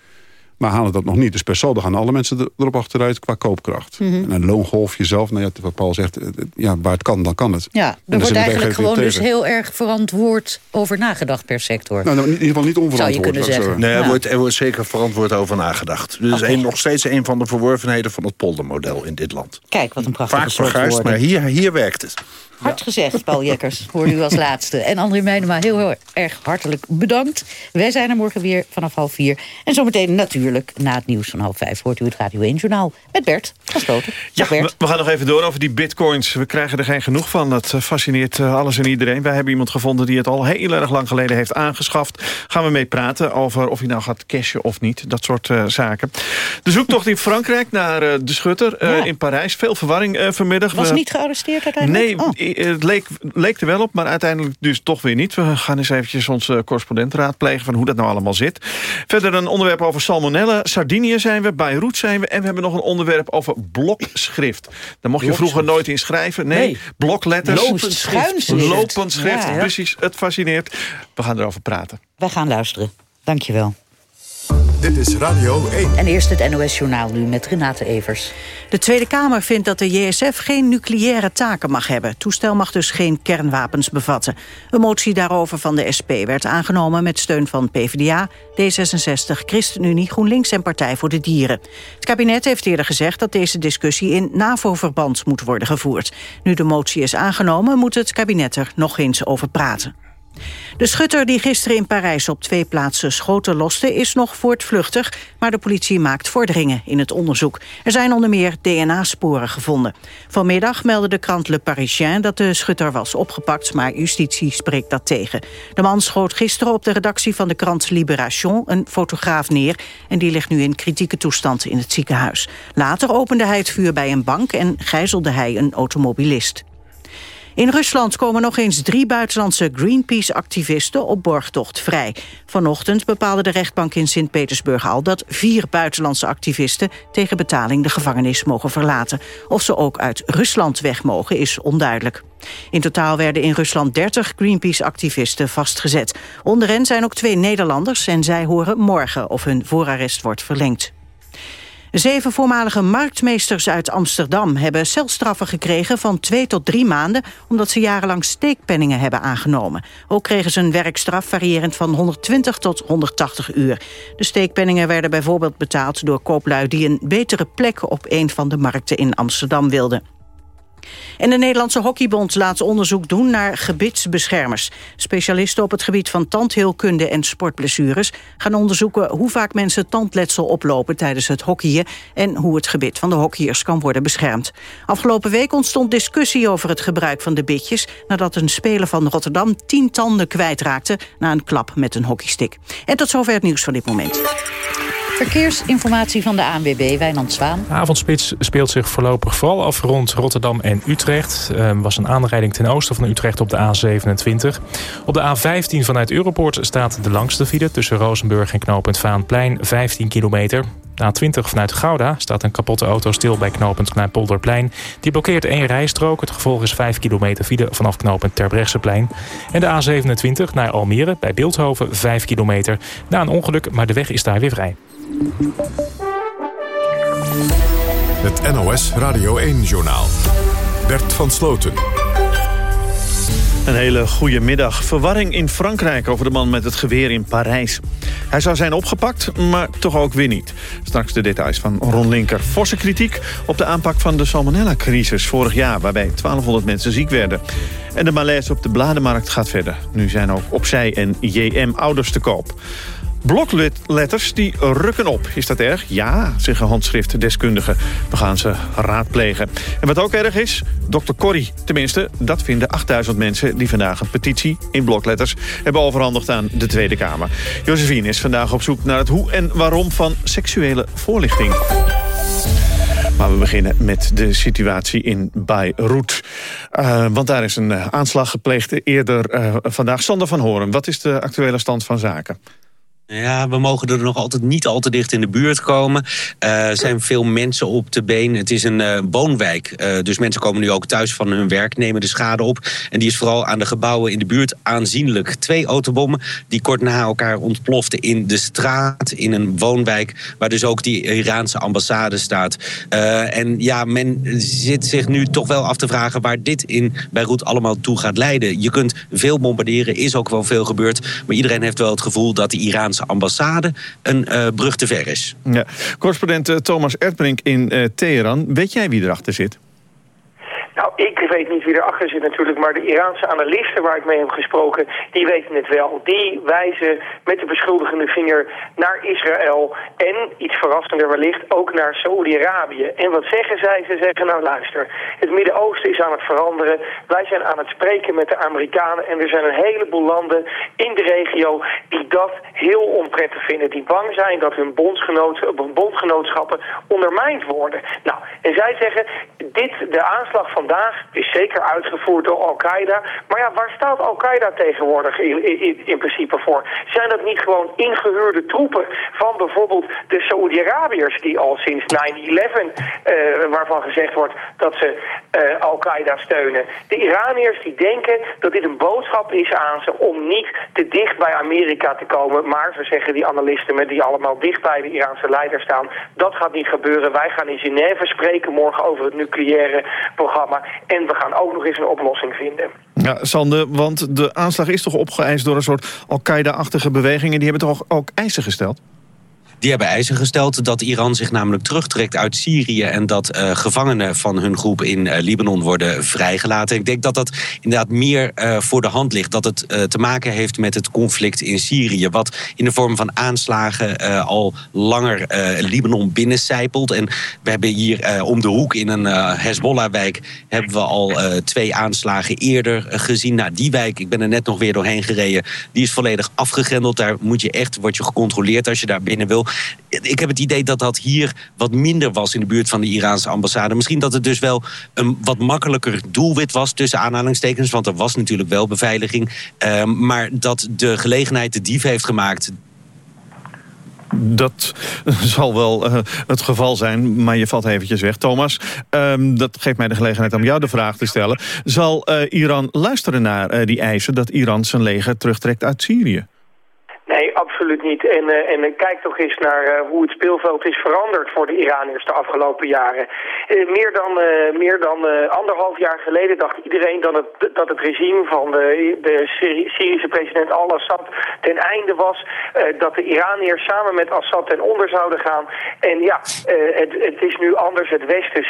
Maar halen dat nog niet. Dus per saldo gaan alle mensen erop achteruit qua koopkracht. Mhm. En een loongolfje zelf, nou ja, wat Paul zegt, eh, ja, waar het kan, dan kan het. Ja, er wordt eigenlijk gewoon dus heel erg verantwoord over nagedacht per sector. Nou, in ieder geval niet onverantwoord. Zou je kunnen zeggen. Nee, er, wordt, er wordt zeker verantwoord over nagedacht. Dus okay. is nog steeds een van de verworvenheden van het poldermodel in dit land. Kijk, wat een prachtige Vaak verguisd, maar hier, hier werkt het. Hard gezegd, Paul Jekkers, hoor u als laatste. En André Meijnema, heel, heel erg hartelijk bedankt. Wij zijn er morgen weer vanaf half vier. En zometeen natuurlijk na het nieuws van half vijf... hoort u het Radio 1 Journaal met Bert van Ja, Bert. We, gaan nog even door over die bitcoins. We krijgen er geen genoeg van. Dat eh, fascineert eh, alles en iedereen. Wij hebben iemand gevonden die het al heel erg lang geleden heeft aangeschaft. Gaan we mee praten over of hij nou gaat cashen of niet. Dat soort uh, zaken. De zoektocht in Frankrijk naar de schutter in Parijs. Veel verwarring vanmiddag. Was niet gearresteerd uiteindelijk? Nee, oh. Het leek, leek er wel op, maar uiteindelijk dus toch weer niet. We gaan eens eventjes onze correspondent raadplegen... van hoe dat nou allemaal zit. Verder een onderwerp over salmonella. Sardinië zijn we, Beirut zijn we... en we hebben nog een onderwerp over blokschrift. Daar mocht je vroeger nooit in schrijven. Nee, blokletters. Lopend schrift. Lopend schrift, precies. Het fascineert. We gaan erover praten. Wij gaan luisteren. Dankjewel. Dit is Radio 1. En eerst het NOS-journaal nu met Renate Evers. De Tweede Kamer vindt dat de JSF geen nucleaire taken mag hebben. Het toestel mag dus geen kernwapens bevatten. Een motie daarover van de SP werd aangenomen met steun van PvdA, D66, ChristenUnie, GroenLinks en Partij voor de Dieren. Het kabinet heeft eerder gezegd dat deze discussie in NAVO-verband moet worden gevoerd. Nu de motie is aangenomen moet het kabinet er nog eens over praten. De schutter die gisteren in Parijs op twee plaatsen schoten loste... is nog voortvluchtig, maar de politie maakt vorderingen in het onderzoek. Er zijn onder meer DNA-sporen gevonden. Vanmiddag meldde de krant Le Parisien dat de schutter was opgepakt... maar justitie spreekt dat tegen. De man schoot gisteren op de redactie van de krant Libération... een fotograaf neer en die ligt nu in kritieke toestand in het ziekenhuis. Later opende hij het vuur bij een bank en gijzelde hij een automobilist. In Rusland komen nog eens drie buitenlandse Greenpeace-activisten op borgtocht vrij. Vanochtend bepaalde de rechtbank in Sint-Petersburg al dat vier buitenlandse activisten tegen betaling de gevangenis mogen verlaten. Of ze ook uit Rusland weg mogen is onduidelijk. In totaal werden in Rusland 30 Greenpeace-activisten vastgezet. Onder hen zijn ook twee Nederlanders en zij horen morgen of hun voorarrest wordt verlengd. Zeven voormalige marktmeesters uit Amsterdam hebben celstraffen gekregen van twee tot drie maanden, omdat ze jarenlang steekpenningen hebben aangenomen. Ook kregen ze een werkstraf variërend van 120 tot 180 uur. De steekpenningen werden bijvoorbeeld betaald door kooplui die een betere plek op een van de markten in Amsterdam wilden. En de Nederlandse Hockeybond laat onderzoek doen naar gebitsbeschermers. Specialisten op het gebied van tandheelkunde en sportblessures... gaan onderzoeken hoe vaak mensen tandletsel oplopen tijdens het hockeyen... en hoe het gebit van de hockeyers kan worden beschermd. Afgelopen week ontstond discussie over het gebruik van de bitjes... nadat een speler van Rotterdam tien tanden kwijtraakte... na een klap met een hockeystick. En tot zover het nieuws van dit moment. Verkeersinformatie van de ANWB, Wijnand Zwaan. De avondspits speelt zich voorlopig vooral af rond Rotterdam en Utrecht. Er was een aanrijding ten oosten van Utrecht op de A27. Op de A15 vanuit Europoort staat de langste file... tussen Rozenburg en knooppunt Vaanplein, 15 kilometer. De A20 vanuit Gouda staat een kapotte auto stil bij knooppunt Kleinpolderplein. Die blokkeert één rijstrook. Het gevolg is 5 kilometer file vanaf knooppunt Terbrechtseplein. En de A27 naar Almere bij Beeldhoven 5 kilometer. Na een ongeluk, maar de weg is daar weer vrij. Het NOS Radio 1-journaal. Bert van Sloten. Een hele goede middag. Verwarring in Frankrijk over de man met het geweer in Parijs. Hij zou zijn opgepakt, maar toch ook weer niet. Straks de details van Ron Linker. Forse kritiek op de aanpak van de salmonella-crisis vorig jaar... waarbij 1200 mensen ziek werden. En de malaise op de bladenmarkt gaat verder. Nu zijn ook Opzij en JM ouders te koop. Blokletters die rukken op. Is dat erg? Ja, zeggen handschriftdeskundigen. We gaan ze raadplegen. En wat ook erg is, dokter Corrie. Tenminste, dat vinden 8000 mensen die vandaag een petitie in blokletters hebben overhandigd aan de Tweede Kamer. Josephine is vandaag op zoek naar het hoe en waarom van seksuele voorlichting. Maar we beginnen met de situatie in Beirut. Uh, want daar is een eh, aanslag gepleegd eerder uh, vandaag. Sander van Horen, wat is de actuele stand van zaken? Ja, we mogen er nog altijd niet al te dicht in de buurt komen. Eh, er zijn veel mensen op de been. Het is een uh, woonwijk. Uh, dus mensen komen nu ook thuis van hun werk, nemen de schade op. En die is vooral aan de gebouwen in de buurt aanzienlijk. Twee autobommen die kort na elkaar ontploften in de straat... in een woonwijk waar dus ook die Iraanse ambassade staat. en ja, men zit zich nu toch wel af te vragen... waar dit in Beirut allemaal toe gaat leiden. Je kunt veel bombarderen, is ook wel veel gebeurd. Maar iedereen heeft wel het gevoel dat de Iraanse ambassade een uh, brug te ver is. Ja. Correspondent uh, Thomas Erdbrink in uh, Teheran. Weet jij wie erachter zit? Nou, ik weet niet wie erachter zit natuurlijk, maar de Iraanse analisten waar ik mee heb gesproken, die weten het wel. Die wijzen met de beschuldigende vinger naar Israël en, iets verrassender wellicht, ook naar Saoedi-Arabië. En wat zeggen zij? Ze zeggen, nou luister, het Midden-Oosten is aan het veranderen. Wij zijn aan het spreken met de Amerikanen en er zijn een heleboel landen in de regio die dat heel onprettig vinden. Die bang zijn dat hun bondgenootschappen ondermijnd worden. Nou, en zij zeggen, dit, de aanslag van vandaag is zeker uitgevoerd door Al-Qaeda. Maar ja, waar staat Al-Qaeda tegenwoordig in, in, in, principe voor? Zijn dat niet gewoon ingehuurde troepen van bijvoorbeeld de Saoedi-Arabiërs... die al sinds 9-11, uh, waarvan gezegd wordt dat ze uh, Al-Qaeda steunen. De Iraniërs die denken dat dit een boodschap is aan ze om niet te dicht bij Amerika te komen. Maar, zo zeggen die analisten met die allemaal dicht bij de Iraanse leider staan... dat gaat niet gebeuren. Wij gaan in Genève spreken morgen over het nucleaire programma. En we gaan ook nog eens een oplossing vinden. Ja, Sander, want de aanslag is toch opgeëist door een soort Al-Qaeda-achtige bewegingen. Die hebben toch ook eisen gesteld? Die hebben eisen gesteld dat Iran zich namelijk terugtrekt uit Syrië... en dat uh, gevangenen van hun groep in uh, Libanon worden vrijgelaten. Ik denk dat dat inderdaad meer uh, voor de hand ligt. Dat het te maken heeft met het conflict in Syrië... wat in de vorm van aanslagen al langer Libanon binnencijpelt. En we hebben hier om de hoek in een Hezbollah-wijk... hebben we al twee aanslagen eerder gezien. Nou, die wijk, ik ben er net nog weer doorheen gereden... die is volledig afgegrendeld. Daar moet je echt, word je gecontroleerd als je daar binnen wil ik heb het idee dat dat hier wat minder was in de buurt van de Iraanse ambassade. Misschien dat het dus wel een wat makkelijker doelwit was tussen aanhalingstekens. Want er was natuurlijk wel beveiliging. Uh, maar dat de gelegenheid de dief heeft gemaakt dat zal wel uh, het geval zijn, maar je valt eventjes weg. Thomas, um, dat geeft mij de gelegenheid om jou de vraag te stellen. Zal uh, Iran luisteren naar uh, die eisen dat Iran zijn leger terugtrekt uit Syrië? Absoluut niet. En, uh, en kijk toch eens naar uh, hoe het speelveld is veranderd voor de Iraniërs de afgelopen jaren. Meer dan, meer dan anderhalf jaar geleden dacht iedereen dat het, dat het regime van de, de Syrische president al-Assad ten einde was. dat de Iraniërs samen met Assad ten onder zouden gaan. En ja, het, het is nu anders. Het Westen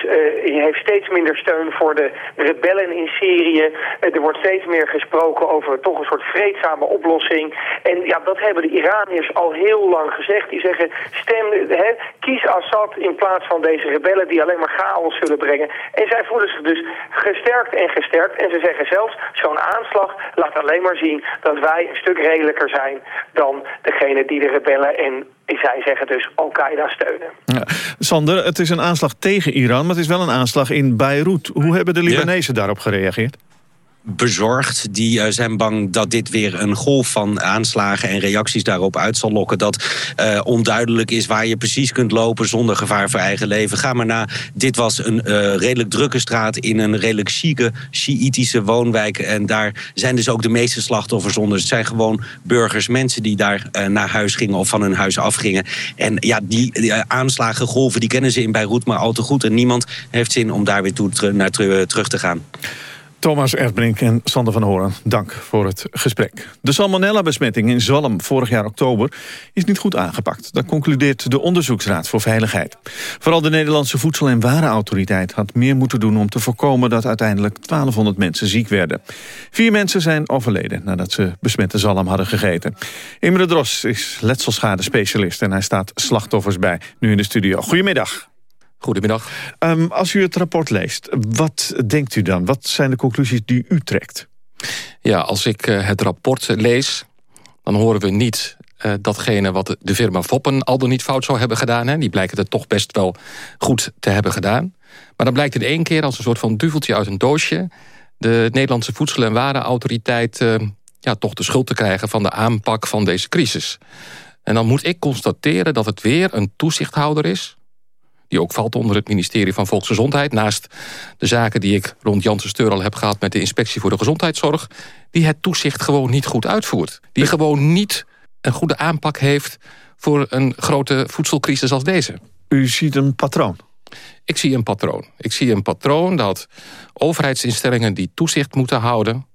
heeft steeds minder steun voor de rebellen in Syrië. er wordt steeds meer gesproken over toch een soort vreedzame oplossing. En ja, dat hebben de Iraniërs al heel lang gezegd. Die zeggen, stem, hè, kies Assad in plaats van deze rebellen die alleen maar chaos zullen brengen. En zij voelen zich dus gesterkt en gesterkt. En ze zeggen zelfs, zo'n aanslag laat alleen maar zien dat wij een stuk redelijker zijn dan degene die de rebellen en zij zeggen dus Al-Qaeda steunen. Ja. Sander, het is een aanslag tegen Iran, maar het is wel een aanslag in Beirut. Hoe hebben de Libanezen daarop gereageerd? Bezorgd. Die uh, zijn bang dat dit weer een golf van aanslagen en reacties daarop uit zal lokken. Dat uh, onduidelijk is waar je precies kunt lopen zonder gevaar voor eigen leven. Ga maar na. Dit was een uh, redelijk drukke straat in een redelijk chique, Shiïtische woonwijk. En daar zijn dus ook de meeste slachtoffers onder. Het zijn gewoon burgers, mensen die daar naar huis gingen of van hun huis afgingen. En ja, die, die aanslagengolven die kennen ze in Beirut maar al te goed. En niemand heeft zin om daar weer toe, naar terug te gaan. Thomas Erdbrink en Sander van Horen, dank voor het gesprek. De salmonella-besmetting in Zalm vorig jaar oktober is niet goed aangepakt. Dat concludeert de Onderzoeksraad voor Veiligheid. Vooral de Nederlandse Voedsel- en Warenautoriteit had meer moeten doen... om te voorkomen dat uiteindelijk 1200 mensen ziek werden. Vier mensen zijn overleden nadat ze besmette zalm hadden gegeten. Imre Dros is letselschade-specialist en hij staat slachtoffers bij. Nu in de studio. Goedemiddag. Goedemiddag. Um, als u het rapport leest, wat denkt u dan? Wat zijn de conclusies die u trekt? Ja, als ik uh, het rapport lees, dan horen we niet uh, datgene wat de firma Foppen al dan niet fout zou hebben gedaan. Hè. Die blijken het toch best wel goed te hebben gedaan. Maar dan blijkt in één keer als een soort van duveltje uit een doosje... de Nederlandse Voedsel- en Warenautoriteit uh, ja, toch de schuld te krijgen... van de aanpak van deze crisis. En dan moet ik constateren dat het weer een toezichthouder is... die ook valt onder het ministerie van Volksgezondheid... naast de zaken die ik rond Janssen Steur al heb gehad... met de inspectie voor de gezondheidszorg... die het toezicht gewoon niet goed uitvoert. Die gewoon niet een goede aanpak heeft... voor een grote voedselcrisis als deze. U ziet een patroon? Ik zie een patroon. Ik zie een patroon dat overheidsinstellingen die toezicht moeten houden...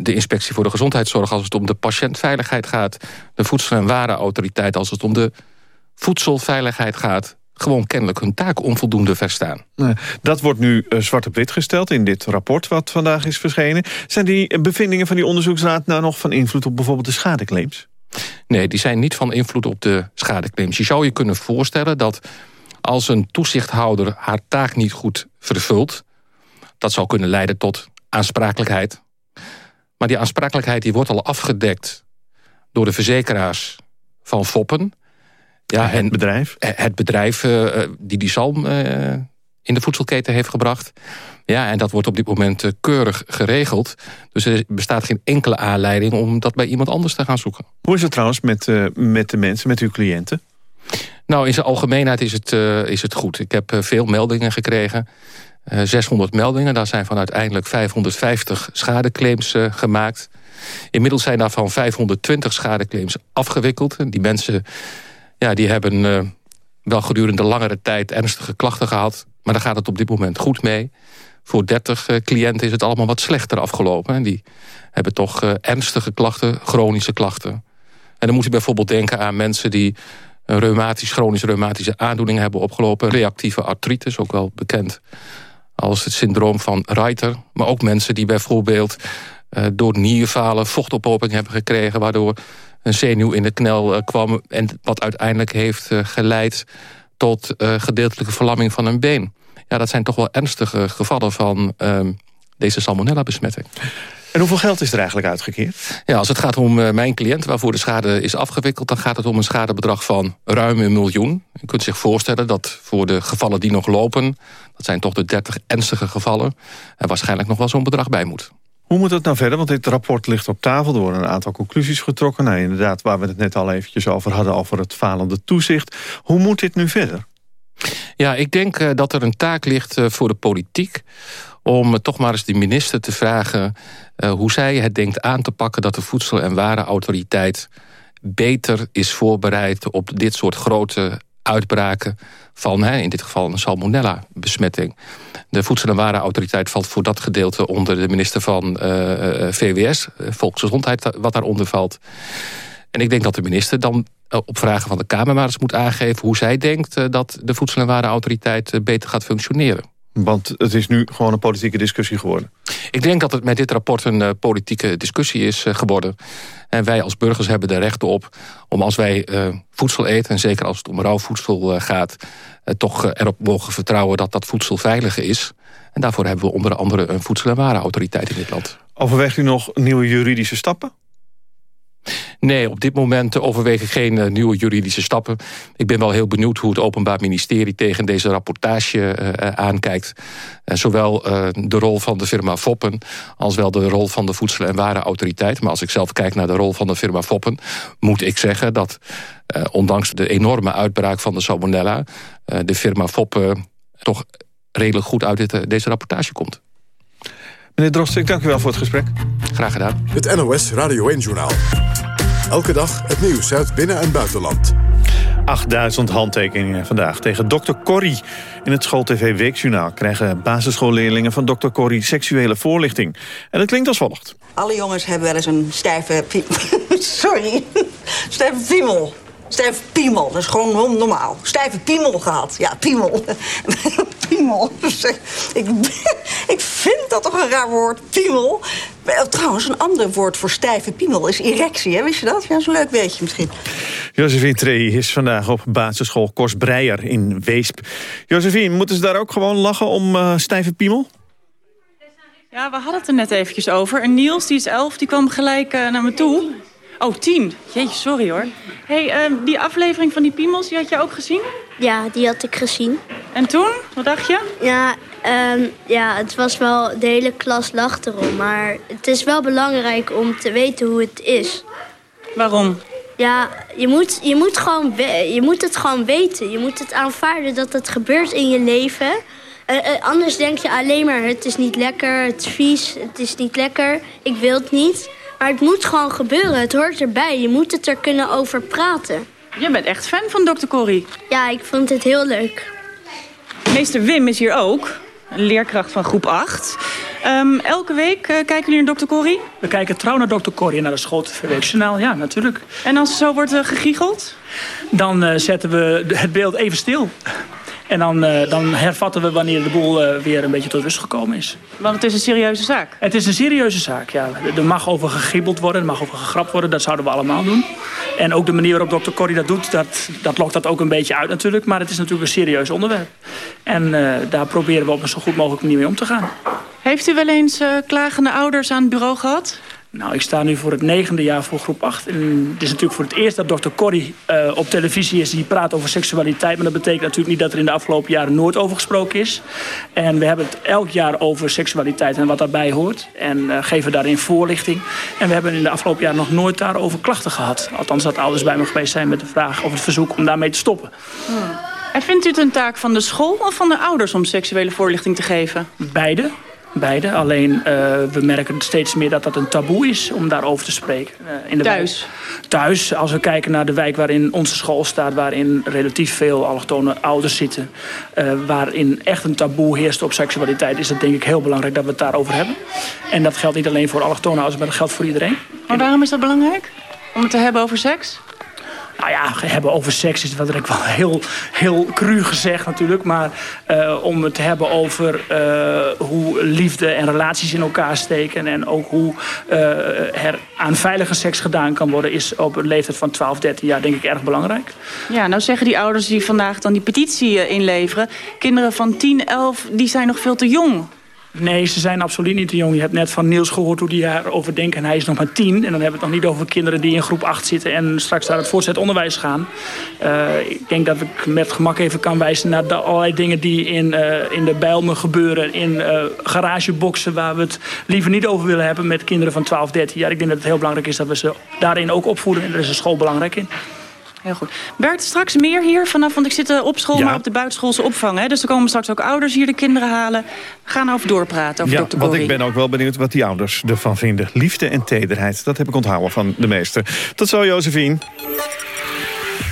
De inspectie voor de gezondheidszorg als het om de patiëntveiligheid gaat. De Voedsel- en Warenautoriteit als het om de voedselveiligheid gaat. Gewoon kennelijk hun taak onvoldoende verstaan. Dat wordt nu uh, zwart op wit gesteld in dit rapport wat vandaag is verschenen. Zijn die bevindingen van die onderzoeksraad nou nog van invloed op bijvoorbeeld de schadeclaims? Nee, die zijn niet van invloed op de schadeclaims. Je zou je kunnen voorstellen dat als een toezichthouder haar taak niet goed vervult... dat zou kunnen leiden tot aansprakelijkheid. Maar die aansprakelijkheid die wordt al afgedekt door de verzekeraars van Foppen. Ja, het en bedrijf? Het bedrijf uh, die die zalm in de voedselketen heeft gebracht. Ja, en dat wordt op dit moment keurig geregeld. Dus er bestaat geen enkele aanleiding om dat bij iemand anders te gaan zoeken. Hoe is het trouwens met, met de mensen, met uw cliënten? Nou, in zijn algemeenheid is het, is het goed. Ik heb veel meldingen gekregen. 600 meldingen, daar zijn van uiteindelijk 550 schadeclaims gemaakt. Inmiddels zijn daarvan 520 schadeclaims afgewikkeld. Die mensen ja, die hebben wel gedurende langere tijd ernstige klachten gehad. Maar daar gaat het op dit moment goed mee. Voor 30 cliënten is het allemaal wat slechter afgelopen. En die hebben toch ernstige klachten, chronische klachten. En dan moet je bijvoorbeeld denken aan mensen die een reumatisch, chronische reumatische aandoening hebben opgelopen. Reactieve artritis, ook wel bekend als het syndroom van Reiter. Maar ook mensen die bijvoorbeeld door nierfalen vochtophoping hebben gekregen... waardoor een zenuw in de knel uh, kwam... en wat uiteindelijk heeft uh, geleid tot gedeeltelijke verlamming van een been. Ja, dat zijn toch wel ernstige gevallen van ehm, deze salmonella-besmetting. En hoeveel geld is er eigenlijk uitgekeerd? Ja, als het gaat om uh, mijn cliënt waarvoor de schade is afgewikkeld... dan gaat het om een schadebedrag van ruim een miljoen. Je kunt zich voorstellen dat voor de gevallen die nog lopen... dat zijn toch de 30 ernstige gevallen... er waarschijnlijk nog wel zo'n bedrag bij moet. Hoe moet het nou verder? Want dit rapport ligt op tafel. Er worden een aantal conclusies getrokken. Nou, inderdaad, waar we het net al eventjes over hadden... over het falende toezicht. Hoe moet dit nu verder? Ja, ik denk uh, dat er een taak ligt uh, voor de politiek om toch maar eens de minister te vragen... Hoe zij het denkt aan te pakken dat de Voedsel- en Warenautoriteit... beter is voorbereid op dit soort grote uitbraken van, hè, in dit geval een salmonella-besmetting. De Voedsel- en Warenautoriteit valt voor dat gedeelte onder de minister van uh, VWS, Volksgezondheid, wat daaronder valt. En ik denk dat de minister dan op vragen van de Kamer maar eens moet aangeven... hoe zij denkt dat de Voedsel- en Warenautoriteit beter gaat functioneren. Want het is nu gewoon een politieke discussie geworden. Ik denk dat het met dit rapport een politieke discussie is geworden. En wij als burgers hebben er recht op om als wij uh, voedsel eten... en zeker als het om rauw voedsel gaat... toch erop mogen vertrouwen dat dat voedsel veilig is. En daarvoor hebben we onder andere een voedsel- en warenautoriteit in dit land. Overweegt u nog nieuwe juridische stappen? Nee, op dit moment overweeg ik geen uh, nieuwe juridische stappen. Ik ben wel heel benieuwd hoe het Openbaar Ministerie tegen deze rapportage uh, aankijkt. Uh, zowel de rol van de firma Foppen als wel de rol van de Voedsel- en Warenautoriteit. Maar als ik zelf kijk naar de rol van de firma Foppen... moet ik zeggen dat ondanks de enorme uitbraak van de salmonella... de firma Foppen toch redelijk goed uit deze rapportage komt. Meneer Drost, ik dank u wel voor het gesprek. Graag gedaan. Het NOS Radio 1-journaal. Elke dag het nieuws uit binnen- en buitenland. 8000 handtekeningen vandaag tegen Dr. Corrie. In het School-TV Weekjournaal krijgen basisschoolleerlingen van Dr. Corrie seksuele voorlichting. En het klinkt als volgt. Alle jongens hebben wel eens een stijve... Sorry. stijve piemel. Stijve piemel, dat is gewoon normaal. Stijve piemel gehad. Ja, piemel. piemel. ik, ik vind dat toch een raar woord, piemel. Trouwens, een ander woord voor stijve piemel is erectie. Hè? Wist je dat? Ja, dat is een leuk weetje misschien. Josephine Trey is vandaag op basisschool Kors Breier in Weesp. Josephine, moeten ze daar ook gewoon lachen om uh, stijve piemel? Ja, we hadden het er net eventjes over. En Niels, die is elf, die kwam gelijk uh, naar me toe. Oh, tien. Jeetje, sorry hoor. hey, uh, die aflevering van die piemels, die had je ook gezien? Ja, die had ik gezien. En toen? Wat dacht je? Ja, um, ja het was wel... De hele klas lacht erom. Maar het is wel belangrijk om te weten hoe het is. Waarom? Ja, je moet, je, moet gewoon je moet het gewoon weten. Je moet het aanvaarden dat het gebeurt in je leven. Uh, anders denk je alleen maar, het is niet lekker, het is vies, het is niet lekker. Ik wil het niet. Maar het moet gewoon gebeuren, het hoort erbij. Je moet het er kunnen over praten. Je bent echt fan van Dr. Corrie. Ja, ik vond het heel leuk. Meester Wim is hier ook, een leerkracht van groep 8. Um, elke week uh, kijken jullie naar Dr. Corrie? We kijken trouw naar Dr. Corrie naar de school TV-journaal, ja, natuurlijk. En als er zo wordt uh, gegiegeld? Dan uh, zetten we het beeld even stil. En dan, uh, dan hervatten we wanneer de boel uh, weer een beetje tot rust gekomen is. Want het is een serieuze zaak? Het is een serieuze zaak, ja. Er mag over gegibbeld worden, er mag over gegrapt worden. Dat zouden we allemaal doen. En ook de manier waarop dokter Corrie dat doet, dat, dat lokt dat ook een beetje uit natuurlijk. Maar het is natuurlijk een serieus onderwerp. En uh, daar proberen we op een zo goed mogelijke manier mee om te gaan. Heeft u wel eens klagende ouders aan het bureau gehad? Nou, ik sta nu voor het negende jaar voor groep 8. En het is natuurlijk voor het eerst dat dokter Corrie uh, op televisie is... die praat over seksualiteit. Maar dat betekent natuurlijk niet dat er in de afgelopen jaren nooit over gesproken is. En we hebben het elk jaar over seksualiteit en wat daarbij hoort. En uh, geven daarin voorlichting. En we hebben in de afgelopen jaren nog nooit daarover klachten gehad. Althans dat ouders bij me geweest zijn met de vraag of het verzoek om daarmee te stoppen. Hmm. En vindt u het een taak van de school of van de ouders om seksuele voorlichting te geven? Beide. Beide. Alleen uh, we merken steeds meer dat dat een taboe is om daarover te spreken. Uh, in de Thuis? Wijk. Thuis. Als we kijken naar de wijk waarin onze school staat... waarin relatief veel allochtone ouders zitten... Uh, waarin echt een taboe heerst op seksualiteit... is het denk ik heel belangrijk dat we het daarover hebben. En dat geldt niet alleen voor allochtone ouders... maar dat geldt voor iedereen. Maar waarom is dat belangrijk? Om het te hebben over seks? Nou ja, hebben over seks is wat ik wel heel, heel cru gezegd natuurlijk. Maar uh, om het te hebben over uh, hoe liefde en relaties in elkaar steken... en ook hoe uh, er aan veilige seks gedaan kan worden... is op een leeftijd van 12, 13 jaar denk ik erg belangrijk. Ja, nou zeggen die ouders die vandaag dan die petitie inleveren... kinderen van 10, 11, die zijn nog veel te jong Nee, ze zijn absoluut niet te jong. Je hebt net van Niels gehoord hoe hij daarover denkt. En hij is nog maar tien. En dan hebben we het nog niet over kinderen die in groep 8 zitten... en straks naar het voortzet onderwijs gaan. Uh, ik denk dat ik met gemak even kan wijzen naar de allerlei dingen... die in, uh, in de Bijlmer gebeuren. In uh, garageboxen waar we het liever niet over willen hebben... met kinderen van 12, 13 jaar. Ik denk dat het heel belangrijk is dat we ze daarin ook opvoeden. En daar is de school belangrijk in. Heel goed. Bert, straks meer hier vanaf, want ik zit op school, ja. maar op de buitenschoolse opvang. Hè? Dus er komen straks ook ouders hier de kinderen halen. We gaan over doorpraten, over ja, Dr. want ik ben ook wel benieuwd wat die ouders ervan vinden. Liefde en tederheid, dat heb ik onthouden van de meester. Tot zo, Josephine.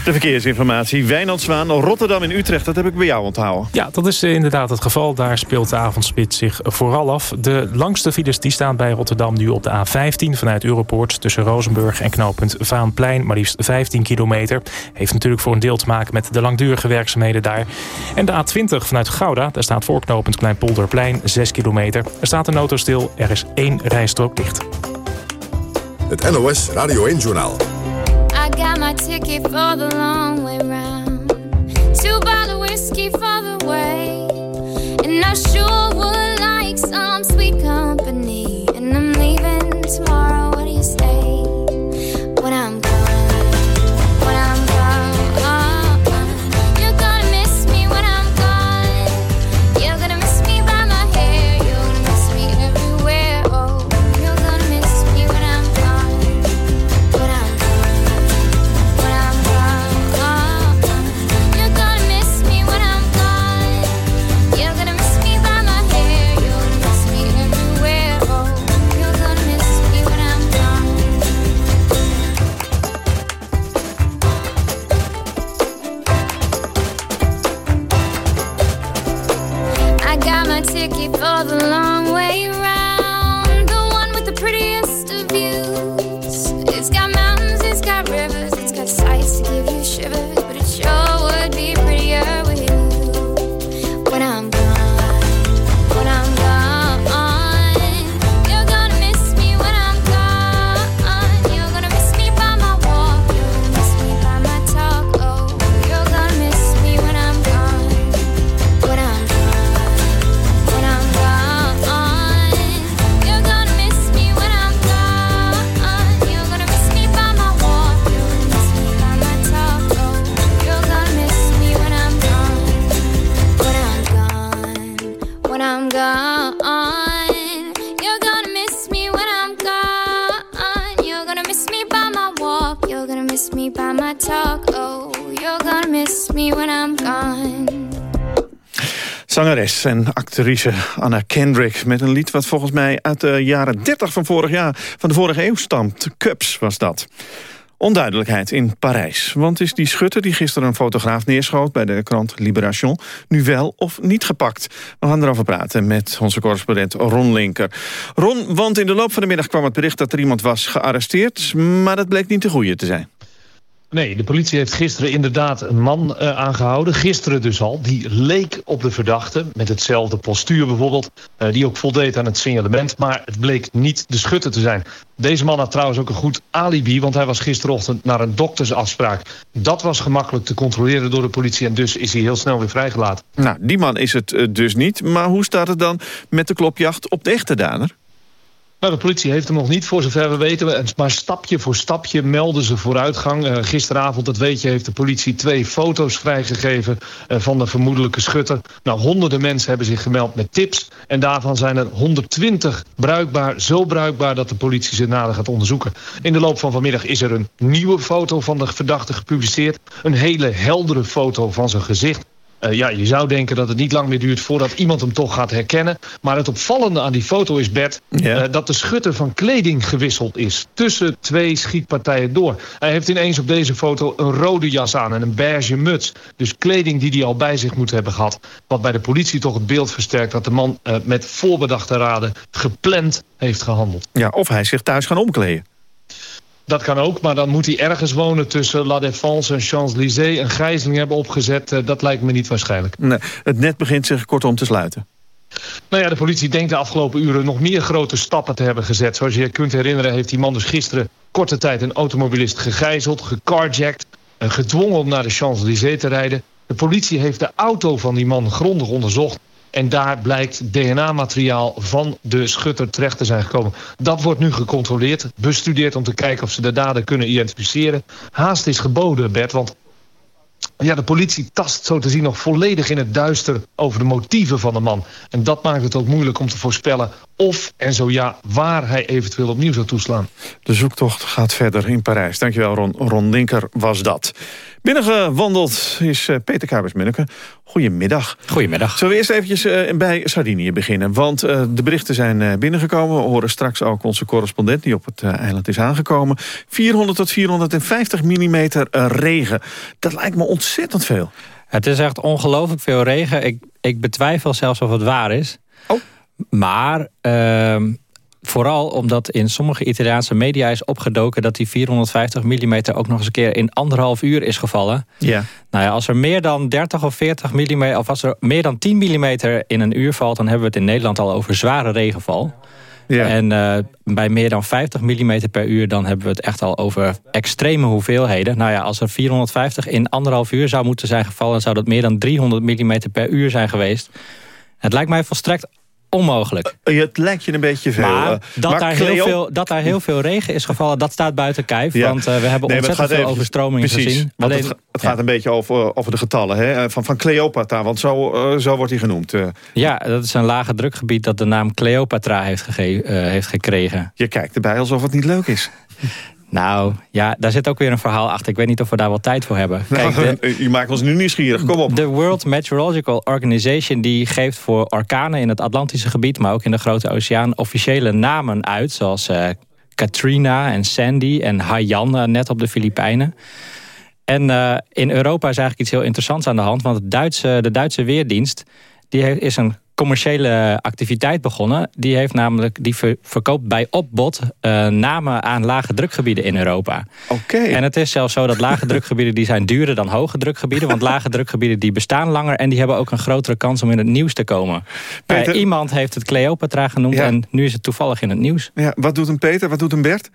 De verkeersinformatie. Wijnand Zwaan, Rotterdam en Utrecht. Dat heb ik bij jou onthouden. Ja, dat is inderdaad het geval. Daar speelt de avondspit zich vooral af. De langste files die staan bij Rotterdam nu op de A15 vanuit Europoort... tussen Rozenburg en knooppunt Vaanplein. Maar liefst 15 kilometer. Heeft natuurlijk voor een deel te maken met de langdurige werkzaamheden daar. En de A20 vanuit Gouda. Daar staat voor knooppunt Kleinpolderplein 6 kilometer. Er staat een auto stil. Er is één rijstrook dicht. Het NOS Radio 1 Journaal. Got my ticket for the long way round. Two bottle whiskey for the way. And I sure would like some sweet company. And I'm leaving tomorrow. En actrice Anna Kendrick met een lied wat volgens mij uit de jaren 30 van vorig jaar, van de vorige eeuw stamt. Cups was dat. Onduidelijkheid in Parijs. Want is die schutter die gisteren een fotograaf neerschoot... bij de krant Libération nu wel of niet gepakt? We gaan erover praten met onze correspondent Ron Linker. Ron, want in de loop van de middag kwam het bericht... dat er iemand was gearresteerd, maar dat bleek niet de goede te zijn. Nee, de politie heeft gisteren inderdaad een man uh, aangehouden. Gisteren dus al. Die leek op de verdachte. Met hetzelfde postuur bijvoorbeeld. Uh, die ook voldeed aan het signalement. Maar het bleek niet de schutter te zijn. Deze man had trouwens ook een goed alibi. Want hij was gisterochtend naar een doktersafspraak. Dat was gemakkelijk te controleren door de politie. En dus is hij heel snel weer vrijgelaten. Nou, die man is het uh, dus niet. Maar hoe staat het dan met de klopjacht op de echte dader? Nou, de politie heeft hem nog niet, voor zover we weten. Maar stapje voor stapje melden ze vooruitgang. Uh, gisteravond, dat weet je, heeft de politie twee foto's vrijgegeven... Uh, van de vermoedelijke schutter. Nou, honderden mensen hebben zich gemeld met tips. En daarvan zijn er 120 bruikbaar. Zo bruikbaar dat de politie ze nader gaat onderzoeken. In de loop van vanmiddag is er een nieuwe foto van de verdachte gepubliceerd. Een hele heldere foto van zijn gezicht. Uh, ja, je zou denken dat het niet lang meer duurt voordat iemand hem toch gaat herkennen. Maar het opvallende aan die foto is, Bert, uh, dat de schutter van kleding gewisseld is. Tussen twee schietpartijen door. Hij heeft ineens op deze foto een rode jas aan en een beige muts. Dus kleding die hij al bij zich moet hebben gehad. Wat bij de politie toch het beeld versterkt dat de man uh, met voorbedachte raden gepland heeft gehandeld. Ja, of hij zich thuis gaan omkleden. Dat kan ook, maar dan moet hij ergens wonen tussen La Défense en Champs-Élysées... een gijzeling hebben opgezet, uh, dat lijkt me niet waarschijnlijk. Nee, het net begint zich kortom te sluiten. Nou ja, de politie denkt de afgelopen uren nog meer grote stappen te hebben gezet. Zoals je je kunt herinneren heeft die man dus gisteren korte tijd een automobilist gegijzeld, gecarjacked... Uh, gedwongen om naar de Champs-Élysées te rijden. De politie heeft de auto van die man grondig onderzocht... En daar blijkt DNA-materiaal van de schutter terecht te zijn gekomen. Dat wordt nu gecontroleerd, bestudeerd om te kijken of ze de dader kunnen identificeren. Haast is geboden, Bert, want ja, de politie tast zo te zien nog volledig in het duister over de motieven van de man. En dat maakt het ook moeilijk om te voorspellen of en zo ja, waar hij eventueel opnieuw zou toeslaan. De zoektocht gaat verder in Parijs. Dankjewel, Ron, Ron Linker was dat. Binnengewandeld is uh, Peter Kabers-Munneke. Goedemiddag. Goedemiddag. Zullen we eerst eventjes uh, bij Sardinië beginnen? Want uh, de berichten zijn binnengekomen. We horen straks ook onze correspondent die op het eiland is aangekomen. 400 tot 450 millimeter regen. Dat lijkt me ontzettend veel. Het is echt ongelooflijk veel regen. Ik, ik betwijfel zelfs of het waar is. Oh. Maar... Uh, Vooral omdat in sommige Italiaanse media is opgedoken... dat die 450 mm ook nog eens een keer in anderhalf uur is gevallen. Ja. Nou ja, als er meer dan 30 of 40 mm... of als er meer dan 10 mm in een uur valt... dan hebben we het in Nederland al over zware regenval. Ja. En uh, bij meer dan 50 mm per uur... dan hebben we het echt al over extreme hoeveelheden. Nou ja, als er 450 in anderhalf uur zou moeten zijn gevallen... zou dat meer dan 300 mm per uur zijn geweest. Het lijkt mij volstrekt onmogelijk. Uh, het lijkt je een beetje veel. Maar, uh, dat, maar daar Cleo... heel veel, dat daar heel veel regen is gevallen, dat staat buiten kijf. Ja. Want uh, we hebben nee, ontzettend veel overstromingen precies, gezien. Want Alleen, het, het ja. gaat een beetje over, over de getallen hè? Van, van Cleopatra, want zo, zo wordt hij genoemd. Ja, dat is een lage drukgebied dat de naam Cleopatra heeft, heeft gekregen. Je kijkt erbij alsof het niet leuk is. Nou, ja, daar zit ook weer een verhaal achter. Ik weet niet of we daar wel tijd voor hebben. Kijk, de, Je maakt ons nu nieuwsgierig, kom op. De World Meteorological Organization die geeft voor orkanen in het Atlantische gebied... maar ook in de Grote Oceaan officiële namen uit... zoals uh, Katrina en Sandy en Haiyan, uh, net op de Filipijnen. En uh, in Europa is eigenlijk iets heel interessants aan de hand... want het Duitse, de Duitse Weerdienst die heeft, is een commerciële activiteit begonnen. Die, heeft namelijk, die ver, verkoopt bij opbod uh, namen aan lage drukgebieden in Europa. Oké. En het is zelfs zo dat lage drukgebieden die zijn duurder dan hoge drukgebieden. Want lage drukgebieden die bestaan langer en die hebben ook een grotere kans om in het nieuws te komen. Peter, uh, iemand heeft het Cleopatra genoemd ja. en nu is het toevallig in het nieuws. Ja, wat doet een Peter, wat doet een Bert?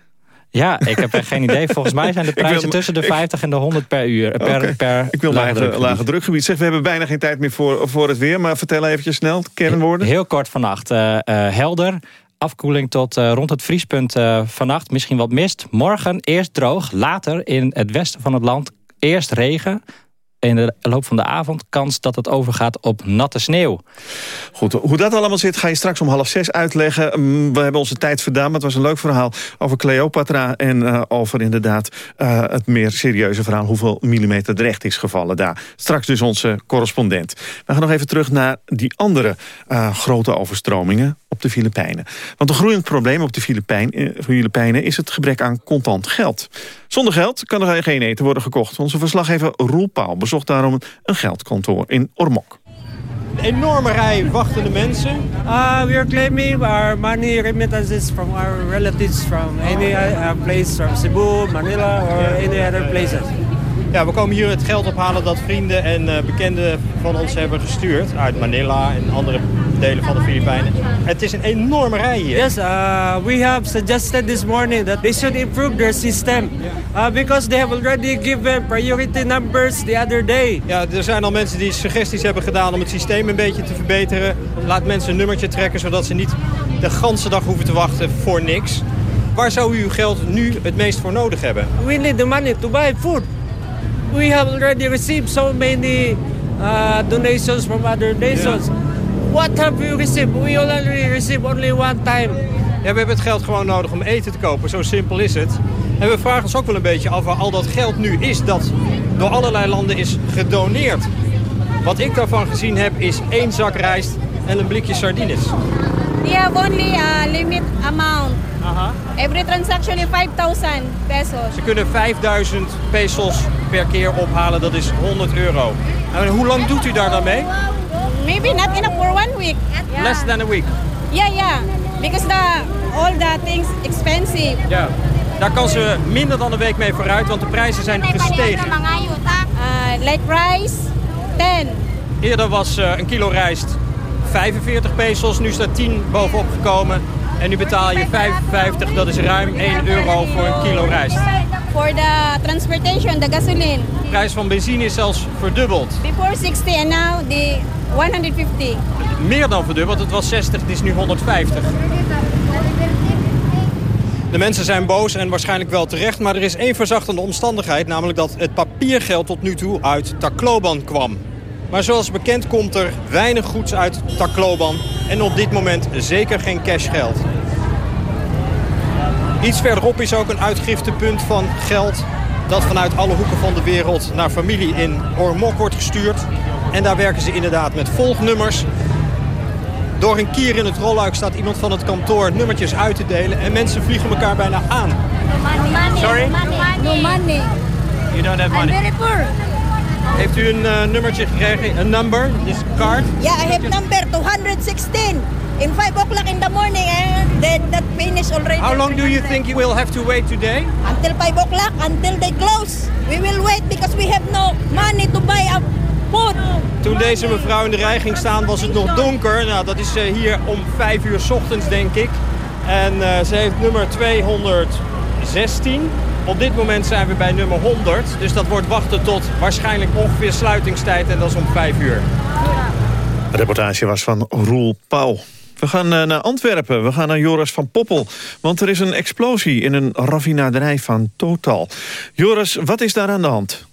Ja, ik heb er geen idee. Volgens mij zijn de prijzen wil, tussen de 50 ik, en de 100 per uur. Per, okay. per ik wil lage, lage, lage drukgebied. Zeg, we hebben bijna geen tijd meer voor, voor het weer. Maar vertel eventjes snel, kernwoorden. Heel kort vannacht. Uh, uh, helder. Afkoeling tot uh, rond het vriespunt vannacht. Misschien wat mist. Morgen eerst droog. Later in het westen van het land eerst regen. In de loop van de avond kans dat het overgaat op natte sneeuw. Goed, hoe dat allemaal zit ga je straks om half zes uitleggen. Mm, we hebben onze tijd verdaan, maar het was een leuk verhaal over Cleopatra... en uh, over inderdaad uh, het meer serieuze verhaal... hoeveel millimeter er echt is gevallen daar. Straks dus onze correspondent. We gaan nog even terug naar die andere uh, grote overstromingen op de Filipijnen. Want een groeiend probleem op de Filipijnen is het gebrek aan contant geld. Zonder geld kan er geen eten worden gekocht. Onze verslaggever Roel Pauw bezocht daarom een geldkantoor in Ormok. Een enorme rij wachtende mensen. Uh, we are claiming our money remittances from our relatives from any uh, place from Cebu, Manila or any other places. Ja, we komen hier het geld ophalen dat vrienden en uh, bekenden van ons hebben gestuurd. Uit Manila en andere delen van de Filipijnen. Het is een enorme rij hier. Yes, uh, we have suggested this morning that they should improve their system. Uh, because they have already given priority numbers the other day. Ja, er zijn al mensen die suggesties hebben gedaan om het systeem een beetje te verbeteren. Laat mensen een nummertje trekken zodat ze niet de ganse dag hoeven te wachten voor niks. Waar zou u uw geld nu het meest voor nodig hebben? We need the money to buy food we have already received so many uh, donations from other nations. Yeah. What have we received? We only received only one time. Ja, we hebben het geld gewoon nodig om eten te kopen. Zo simpel is het. En we vragen ons ook wel een beetje af waar al dat geld nu is... dat door allerlei landen is gedoneerd. Wat ik daarvan gezien heb is één zak rijst en een blikje sardines. We have only a limit amount. Aha. Every transaction is 5,000 pesos. Ze kunnen 5.000 pesos per keer ophalen, dat is 100 euro. En hoe lang doet u daar dan mee? Maybe not enough for one week. Yeah. Less than a week? Ja, yeah, ja. Yeah. Because the, all the things expensive. Ja. Daar kan ze minder dan een week mee vooruit, want de prijzen zijn gestegen. Uh, like rice, 10. Eerder was uh, een kilo rijst 45 pesos, nu staat 10 bovenop gekomen. En nu betaal je 55, dat is ruim 1 euro voor een kilo rijst. Voor de transportation, de gasoline. De prijs van benzine is zelfs verdubbeld. Before 60 and now the 150. Meer dan verdubbeld, het was 60, het is nu 150. De mensen zijn boos en waarschijnlijk wel terecht, maar er is één verzachtende omstandigheid, namelijk dat het papiergeld tot nu toe uit Tacloban kwam. Maar zoals bekend komt er weinig goeds uit Tacloban en op dit moment zeker geen cashgeld. Iets verderop is ook een uitgiftepunt van geld dat vanuit alle hoeken van de wereld naar familie in Ormok wordt gestuurd. En daar werken ze inderdaad met volgnummers. Door een kier in het rolluik staat iemand van het kantoor nummertjes uit te delen. En mensen vliegen elkaar bijna aan. Sorry? No money. You don't have money. I'm very poor. Heeft u een uh, nummertje gekregen? Een number? This card? Ja, yeah, I have number 216. In 5 o'clock in the morning and then that finish already. How long do you think you will have to wait today? Until 5 o'clock, until they close. We will wait because we have no money to buy a food. Toen deze mevrouw in de rij ging staan was het nog donker. Nou, dat is uh, hier om 5 uur s ochtends denk ik. En uh, ze heeft nummer 216. Op dit moment zijn we bij nummer 100. Dus dat wordt wachten tot waarschijnlijk ongeveer sluitingstijd. En dat is om 5 uur. De reportage was van Roel Pauw. We gaan eh, naar Antwerpen. We gaan naar Joris van Poppel. Want er is een explosie in een raffinaderij van Total. Joris, wat is daar aan de hand?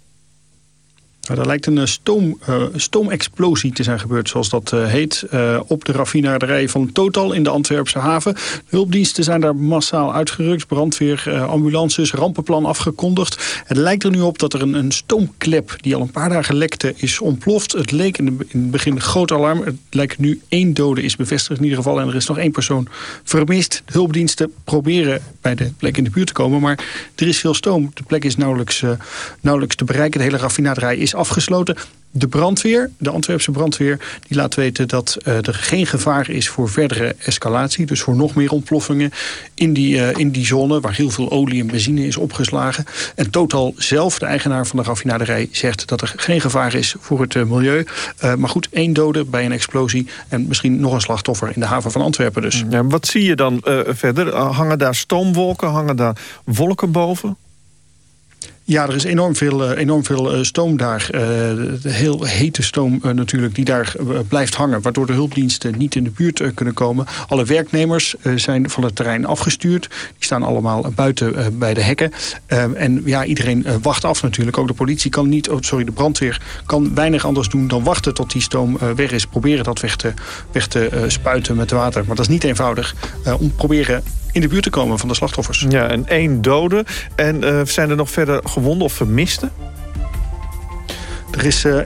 Nou, er lijkt een eh, stoom, uh, stoomexplosie te zijn gebeurd, zoals dat uh, heet... Op de raffinaderij van Total in de Antwerpse haven. Hulpdiensten zijn daar massaal uitgerukt. Brandweer, ambulances, rampenplan afgekondigd. Het lijkt er nu op dat er een, een, stoomklep die al een paar dagen lekte is ontploft. Het leek in, het begin groot alarm. Het lijkt nu één dode is bevestigd in ieder geval. En er is nog één persoon vermist. Hulpdiensten proberen bij de plek in de buurt te komen. Maar er is veel stoom. De plek is nauwelijks, nauwelijks te bereiken. De hele raffinaderij is afgesloten. De brandweer, de Antwerpse brandweer, die laat weten dat uh, er geen gevaar is voor verdere escalatie. Dus voor nog meer ontploffingen in die, uh, in die zone waar heel veel olie en benzine is opgeslagen. En Total zelf, de eigenaar van de raffinaderij, zegt dat er geen gevaar is voor het uh, milieu. maar goed, één dode bij een explosie en misschien nog een slachtoffer in de haven van Antwerpen dus. Ja, wat zie je dan verder? hangen daar stoomwolken, hangen daar wolken boven? Ja, er is enorm veel, eh, enorm veel eh, stoom daar. Uh, heel hete stoom natuurlijk die daar blijft hangen. Waardoor de hulpdiensten niet in de buurt kunnen komen. Alle werknemers zijn van het terrein afgestuurd. Die staan allemaal buiten bij de hekken. en ja, iedereen wacht af natuurlijk. Ook de politie kan niet, oh, sorry, de brandweer kan weinig anders doen dan wachten tot die stoom weg is. Proberen dat weg te, weg te spuiten met water. Maar dat is niet eenvoudig. om proberen in de buurt te komen van de slachtoffers. Ja, en één dode. En uh, zijn er nog verder gewonden of vermisten? Er is... Uh,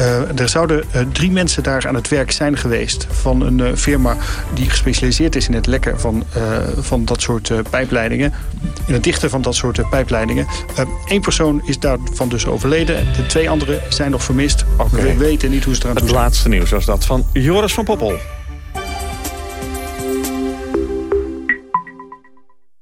uh, er zouden uh, drie mensen daar aan het werk zijn geweest... van een uh, firma die gespecialiseerd is in het lekken van, van dat soort pijpleidingen. In het dichten van dat soort pijpleidingen. Eén persoon is daarvan dus overleden. De twee anderen zijn nog vermist. Okay. We weten niet hoe ze eraan toe zijn. Het laatste nieuws was dat van Joris van Poppel.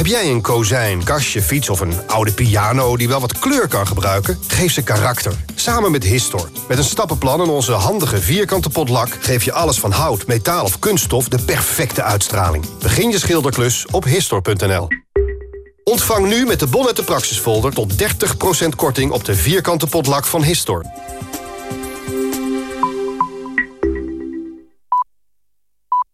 Heb jij een kozijn, kastje, fiets of een oude piano die wel wat kleur kan gebruiken? Geef ze karakter. Samen met Histor. Met een stappenplan en onze handige vierkante potlak... geef je alles van hout, metaal of kunststof de perfecte uitstraling. Begin je schilderklus op Histor.nl. Ontvang nu met de Bonnet de Praxisfolder tot 30% korting op de vierkante potlak van Histor.